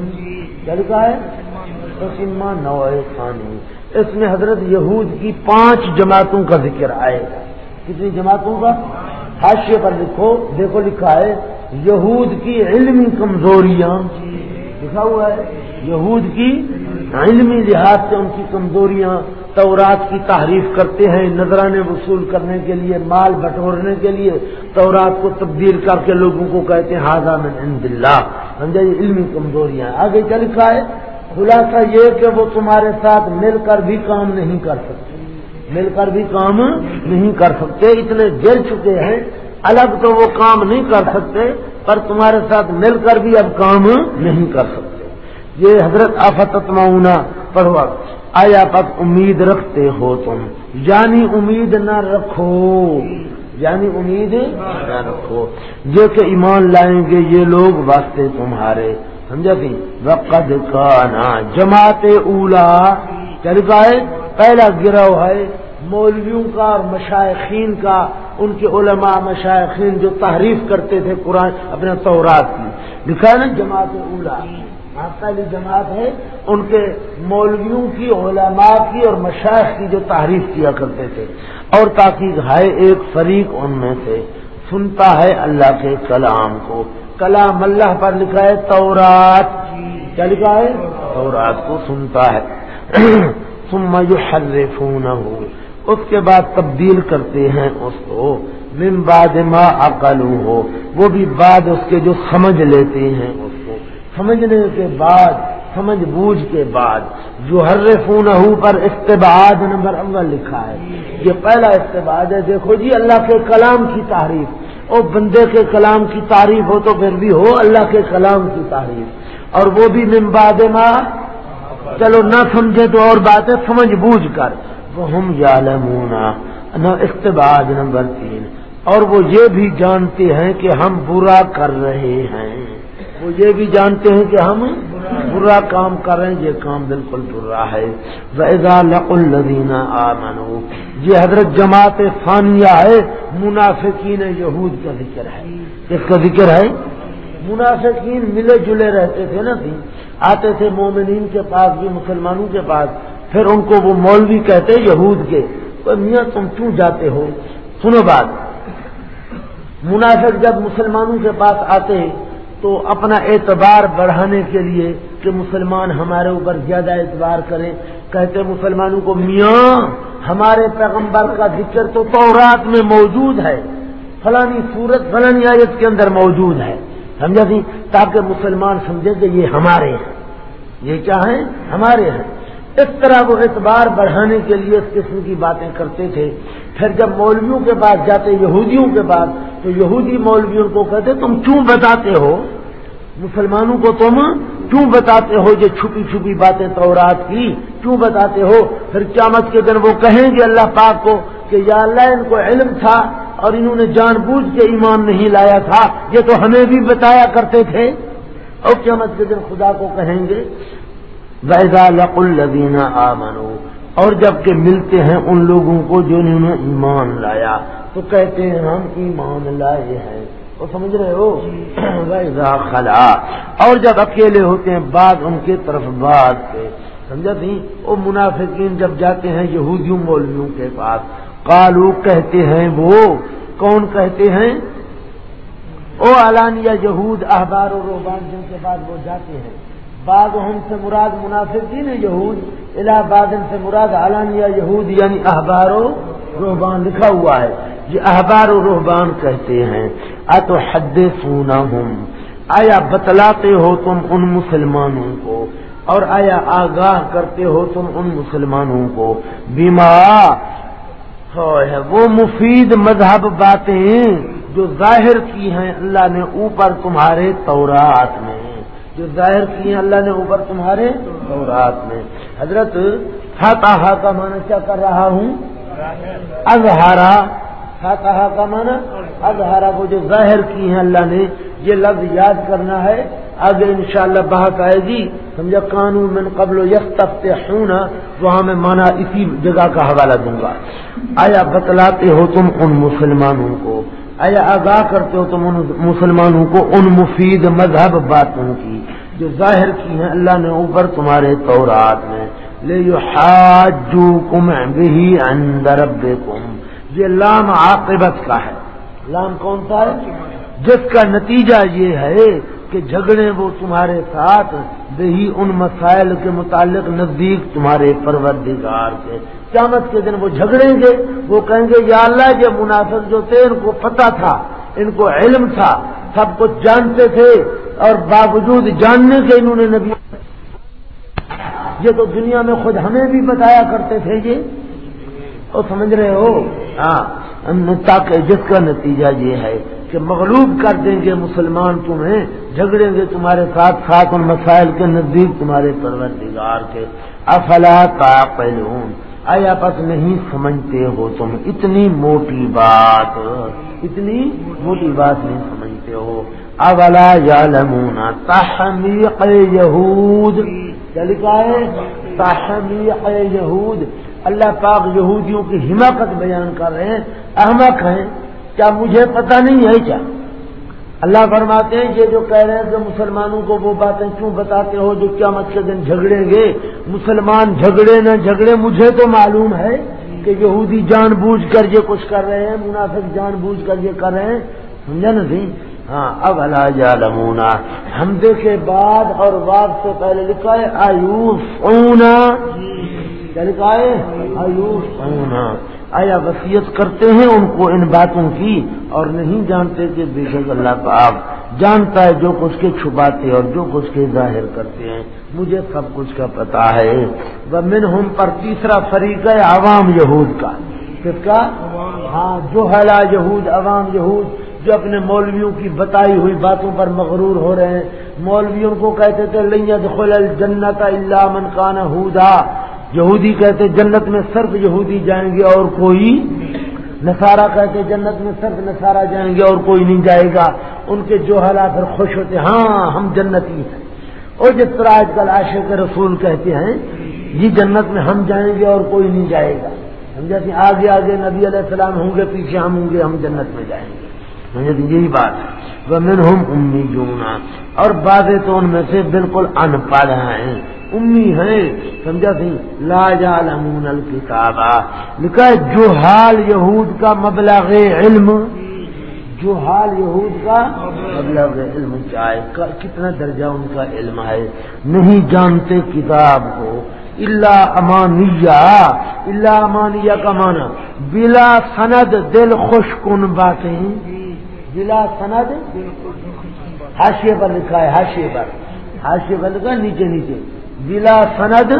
کیا ہے تتمہ نوع ثانی اس میں حضرت یہود کی پانچ جماعتوں کا ذکر آئے گا کتنی جماعتوں کا؟ حاشیے پر لکھو، دیکھو لکھا ہے، یہود کی علمی کمزوریاں، لکھا ہوا ہے، یہود کی علمی لحاظ سے ان کی کمزوریاں تورات کی تعریف کرتے ہیں نذرانے وصول کرنے کے لیے، مال بٹورنے کے لیے، تورات کو تبدیل کر کے لوگوں کو کہتے ہیں حاضہ میں عند اللہ. سمجھا، یہ علمی کمزوریاں آگے کیا لکھا ہے؟ خلاصہ یہ کہ وہ تمہارے ساتھ مل کر بھی کام نہیں کر سکتے۔ مل کر بھی کام نہیں کر سکتے۔ اتنے گر چکے ہیں۔ الگ تو وہ کام نہیں کر سکتے، پر تمہارے ساتھ مل کر بھی اب کام نہیں کر سکتے۔ یہ حضرت آفت معاونہ پڑھوا آیا پک امید رکھتے ہو تم؟ یعنی امید نہ رکھو۔ یعنی امید نہ رکھو۔ جو کہ ایمان لائیں گے یہ لوگ واسطے تمہارے۔ سمجھا سی وقد کا نا جماعت اولا۔ چل گائے پہلا گروہ ہے مولویوں کا اور مشائقین کا۔ ان کے علماء مشائقین جو تحریف کرتے تھے قرآن، اپنے تورات کی۔ لکھا نا جماعت اولا۔ پہلی جماعت ہے، ان کے مولویوں کی، علماء کی اور مشاعر کی جو تعریف کیا کرتے تھے۔ اور تاکہ ہے ایک فریق ان میں سے سنتا ہے اللہ کے کلام کو۔ کلام اللہ پر لکھا ہے، تورات کیا لکھا ہے؟ اور رات کو سنتا ہے۔ ثم يحرفونه اس کے بعد تبدیل کرتے ہیں اس کو۔ من بعد ما عقلو ہو وہ بھی بعد اس کے جو سمجھ لیتے ہیں۔ سمجھنے کے بعد، سمجھ بوجھ کے بعد جو ہر فون پر استباد نمبر اول لکھا ہے۔ یہ پہلا استباد ہے۔ دیکھو جی اللہ کے کلام کی تعریف۔ اور بندے کے کلام کی تعریف ہو تو پھر بھی ہو اللہ کے کلام کی تعریف۔ اور وہ بھی ممباد ماں چلو نہ سمجھے تو اور بات ہے، سمجھ بوجھ کر۔ وہ ہم نہ استباد نمبر تین۔ اور وہ یہ بھی جانتے ہیں کہ ہم برا کر رہے ہیں۔ وہ یہ بھی جانتے ہیں کہ ہم برا کام کر رہے ہیں، یہ کام بالکل برا ہے۔ ویزا لق الدینہ آمنو یہ حضرت جماعت فانیہ ہے، منافقین یہود کا ذکر ہے۔ کس کا ذکر ہے؟ منافقین ملے جلے رہتے تھے نا تھی آتے تھے مومنین کے پاس، بھی مسلمانوں کے پاس۔ پھر ان کو وہ مولوی کہتے یہود کے۔ میاں تم کیوں جاتے ہو؟ سنو بات۔ منافق جب مسلمانوں کے پاس آتے تو اپنا اعتبار بڑھانے کے لیے کہ مسلمان ہمارے اوپر زیادہ اعتبار کریں۔ کہتے مسلمانوں کو، میاں، ہمارے پیغمبر کا ذکر تو تورات میں موجود ہے۔ فلانی صورت، فلانی آیت کے اندر موجود ہے۔ سمجھا تھی تاکہ مسلمان سمجھے کہ یہ ہمارے ہیں۔ یہ کیا ہیں؟ ہمارے ہیں۔ اس طرح وہ اعتبار بڑھانے کے لیے اس قسم کی باتیں کرتے تھے۔ پھر جب مولویوں کے پاس جاتے یہودیوں کے پاس، تو یہودی مولویوں کو کہتے، تم کیوں بتاتے ہو؟ مسلمانوں کو تم کیوں بتاتے ہو جو چھپی چھپی باتیں تورات کی؟ کیوں بتاتے ہو؟ پھر قیامت کے دن وہ کہیں گے اللہ پاک کو کہ یا اللہ، ان کو علم تھا اور انہوں نے جان بوجھ کے ایمان نہیں لایا تھا، یہ تو ہمیں بھی بتایا کرتے تھے۔ اور قیامت کے دن خدا کو کہیں گے ویزا لق الدینہ آ اور جبکہ ملتے ہیں ان لوگوں کو جو انہوں نے ایمان لایا تو کہتے ہیں ہم ایمان لائے ہیں۔ وہ سمجھ رہے ہو؟ ویزا خلا۔ اور جب اکیلے ہوتے ہیں بعد ان کے طرف بات پہ سمجھا تھی؟ وہ منافقین جب جاتے ہیں یہودیوں مولویوں کے پاس کالو کہتے ہیں وہ کون کہتے ہیں؟ او علانیہ یہود احبار و روبان جن کے بعد وہ جاتے ہیں۔ بعض ہم سے مراد منافقین یہود الہ آباد سے مراد علانیہ یہود یعنی احبار و روحبان، لکھا ہوا ہے۔ یہ احبار و روحبان کہتے ہیں۔ تو حد سونا ہوں آیا بتلاتے ہو تم ان مسلمانوں کو؟ اور آیا آگاہ کرتے ہو تم ان مسلمانوں کو؟ بیمار وہ مفید مذہب باتیں جو ظاہر کی ہیں، اللہ نے اوپر تمہارے تورات میں۔ جو ظاہر کیے اللہ نے اوپر تمہارے رات میں۔ حضرت ہاتھا کا مانا کیا کر رہا ہوں؟ اظہارا۔ ہاتھا کا مانا اظہارا کو جو ظاہر کی ہیں اللہ نے، یہ لفظ یاد کرنا ہے۔ آگے انشاءاللہ بہت آئے گی۔ سمجھا قانون میں قبل یک تفتے وہاں میں مانا اسی جگہ کا حوالہ دوں گا۔ آیا بتلاتے ہو تم ان مسلمانوں کو؟ آیا آگاہ کرتے ہو تم ان مسلمانوں کو؟ ان مفید مذہب باتوں کی۔ جو ظاہر کی ہیں، اللہ نے اوپر تمہارے تورات میں لے جو کم بھی اندر یہ لام عاقبت کا ہے۔ لام کون سا ہے؟ جس کا نتیجہ یہ ہے کہ جھگڑے وہ تمہارے ساتھ، بہی ان مسائل کے متعلق نزدیک تمہارے پروردگار کے۔ قیامت کے دن وہ جھگڑیں گے، وہ کہیں گے، یا اللہ یہ منافق جو تھے، ان کو پتہ تھا، ان کو علم تھا سب کچھ جانتے تھے اور باوجود جاننے کے انہوں نے نبی یہ تو دنیا میں خود ہمیں بھی بتایا کرتے تھے یہ۔ اور سمجھ رہے ہو؟ ہاں۔ تاکہ جس کا نتیجہ یہ ہے کہ مغلوب کر دیں گے مسلمان تمہیں، جھگڑیں گے تمہارے ساتھ ساتھ ان مسائل کے نزدیک تمہارے پروردگار کے۔ افلا کا پہلون آیا بس نہیں سمجھتے ہو تم؟ اتنی موٹی بات۔ اتنی موٹی بات نہیں سمجھتے۔ ہو؟ اولا یا لمونا تحمیق یہود۔ کیا لکھا ہے؟ تحمیق یہود۔ اللہ پاک یہودیوں کی حماقت بیان کر رہے ہیں۔ احمق ہیں۔ کیا مجھے پتہ نہیں ہے کیا؟ اللہ فرماتے ہیں یہ جو کہہ رہے ہیں کہ مسلمانوں کو وہ باتیں کیوں بتاتے ہو جو کیا کے دن جھگڑیں گے؟ مسلمان جھگڑے نہ جھگڑے، مجھے تو معلوم ہے کہ یہودی جان بوجھ کر یہ کچھ کر رہے ہیں، منافق جان بوجھ کر یہ کر رہے ہیں۔ سمجھا نا سی ہاں اب اللہ ہم دیکھے بعد اور بعد سے پہلے لکھا ہے آیوس اونا کیا لکھا ہے؟ آیوس اونا آیا وسیعت کرتے ہیں ان کو ان باتوں کی؟ اور نہیں جانتے کہ بے شک اللہ کا آپ جانتا ہے جو کچھ کے چھپاتے اور جو کچھ کے ظاہر کرتے ہیں۔ مجھے سب کچھ کا پتا ہے۔ وہ من ہم پر تیسرا فریق ہے، عوام یہود کا۔ کس کا؟ ہاں جو حلا یہود، عوام یہود۔ جو اپنے مولویوں کی بتائی ہوئی باتوں پر مغرور ہو رہے ہیں۔ مولویوں کو کہتے تھے لینت خل الجنت اللہ من کان ہودا یہودی کہتے، جنت میں صرف یہودی جائیں گے اور کوئی نصارہ کہتے، جنت میں صرف نصارہ جائیں گے اور کوئی نہیں جائے گا. ان کے جو حالات پھر خوش ہوتے ہاں ہم جنتی ہیں۔ اور جس طرح آج کل عاشق رسول کہتے ہیں یہ جنت میں ہم جائیں گے اور کوئی نہیں جائے گا۔ سمجھا کہ آگے آگے نبی علیہ السلام ہوں گے، پیچھے ہم ہوں گے، ہم جنت میں جائیں گے۔ یہی بات وہ من امی جونا اور باتیں تو ان میں سے بالکل ان پڑھ ہیں۔ امی ہیں۔ سمجھا سی؟ لا جالمون الکتابہ لکھا ہے جو حال یہود کا مبلغ علم۔ جو حال یہود کا مبلغ علم چاہے۔ کتنا درجہ ان کا علم ہے؟ نہیں جانتے کتاب کو۔ اللہ امانیہ۔ اللہ امانیہ کا معنی، بلا سند دل خوش کن باتیں۔ بلا سند ہاشیے پر لکھا ہے ہاشیے پر۔ ہاشیے پر لکھا نیچے نیچے۔ بلا سند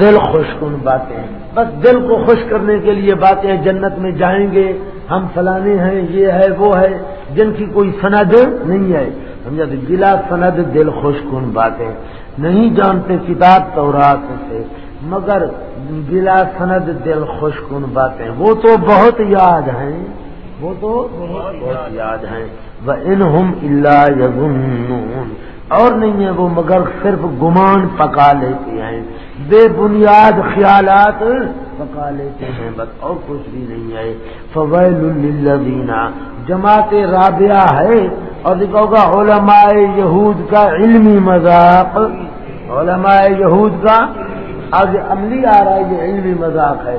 دل خوش کن باتیں۔ بس دل کو خوش کرنے کے لیے باتیں جنت میں جائیں گے۔ ہم فلانے ہیں، یہ ہے، وہ ہے۔ جن کی کوئی سند نہیں ہے۔ سمجھا تو بلا سند دل خوش کن باتیں۔ نہیں جانتے کتاب تو سے، مگر بلا سند دل خوش کن باتیں۔ وہ تو بہت یاد ہیں۔ وہ تو بہت یاد ہیں۔ وہ ان اللہ اور نہیں ہے وہ مگر صرف گمان پکا لیتے ہیں۔ بے بنیاد خیالات پکا لیتے ہیں۔ بس اور کچھ بھی نہیں ہے۔ فویل للذین جماعت رابعہ ہے۔ اور دیکھو گا علماء یہود کا علمی مذاق۔ علماء یہود کا آج عملی آ رہا ہے یہ علمی مذاق ہے۔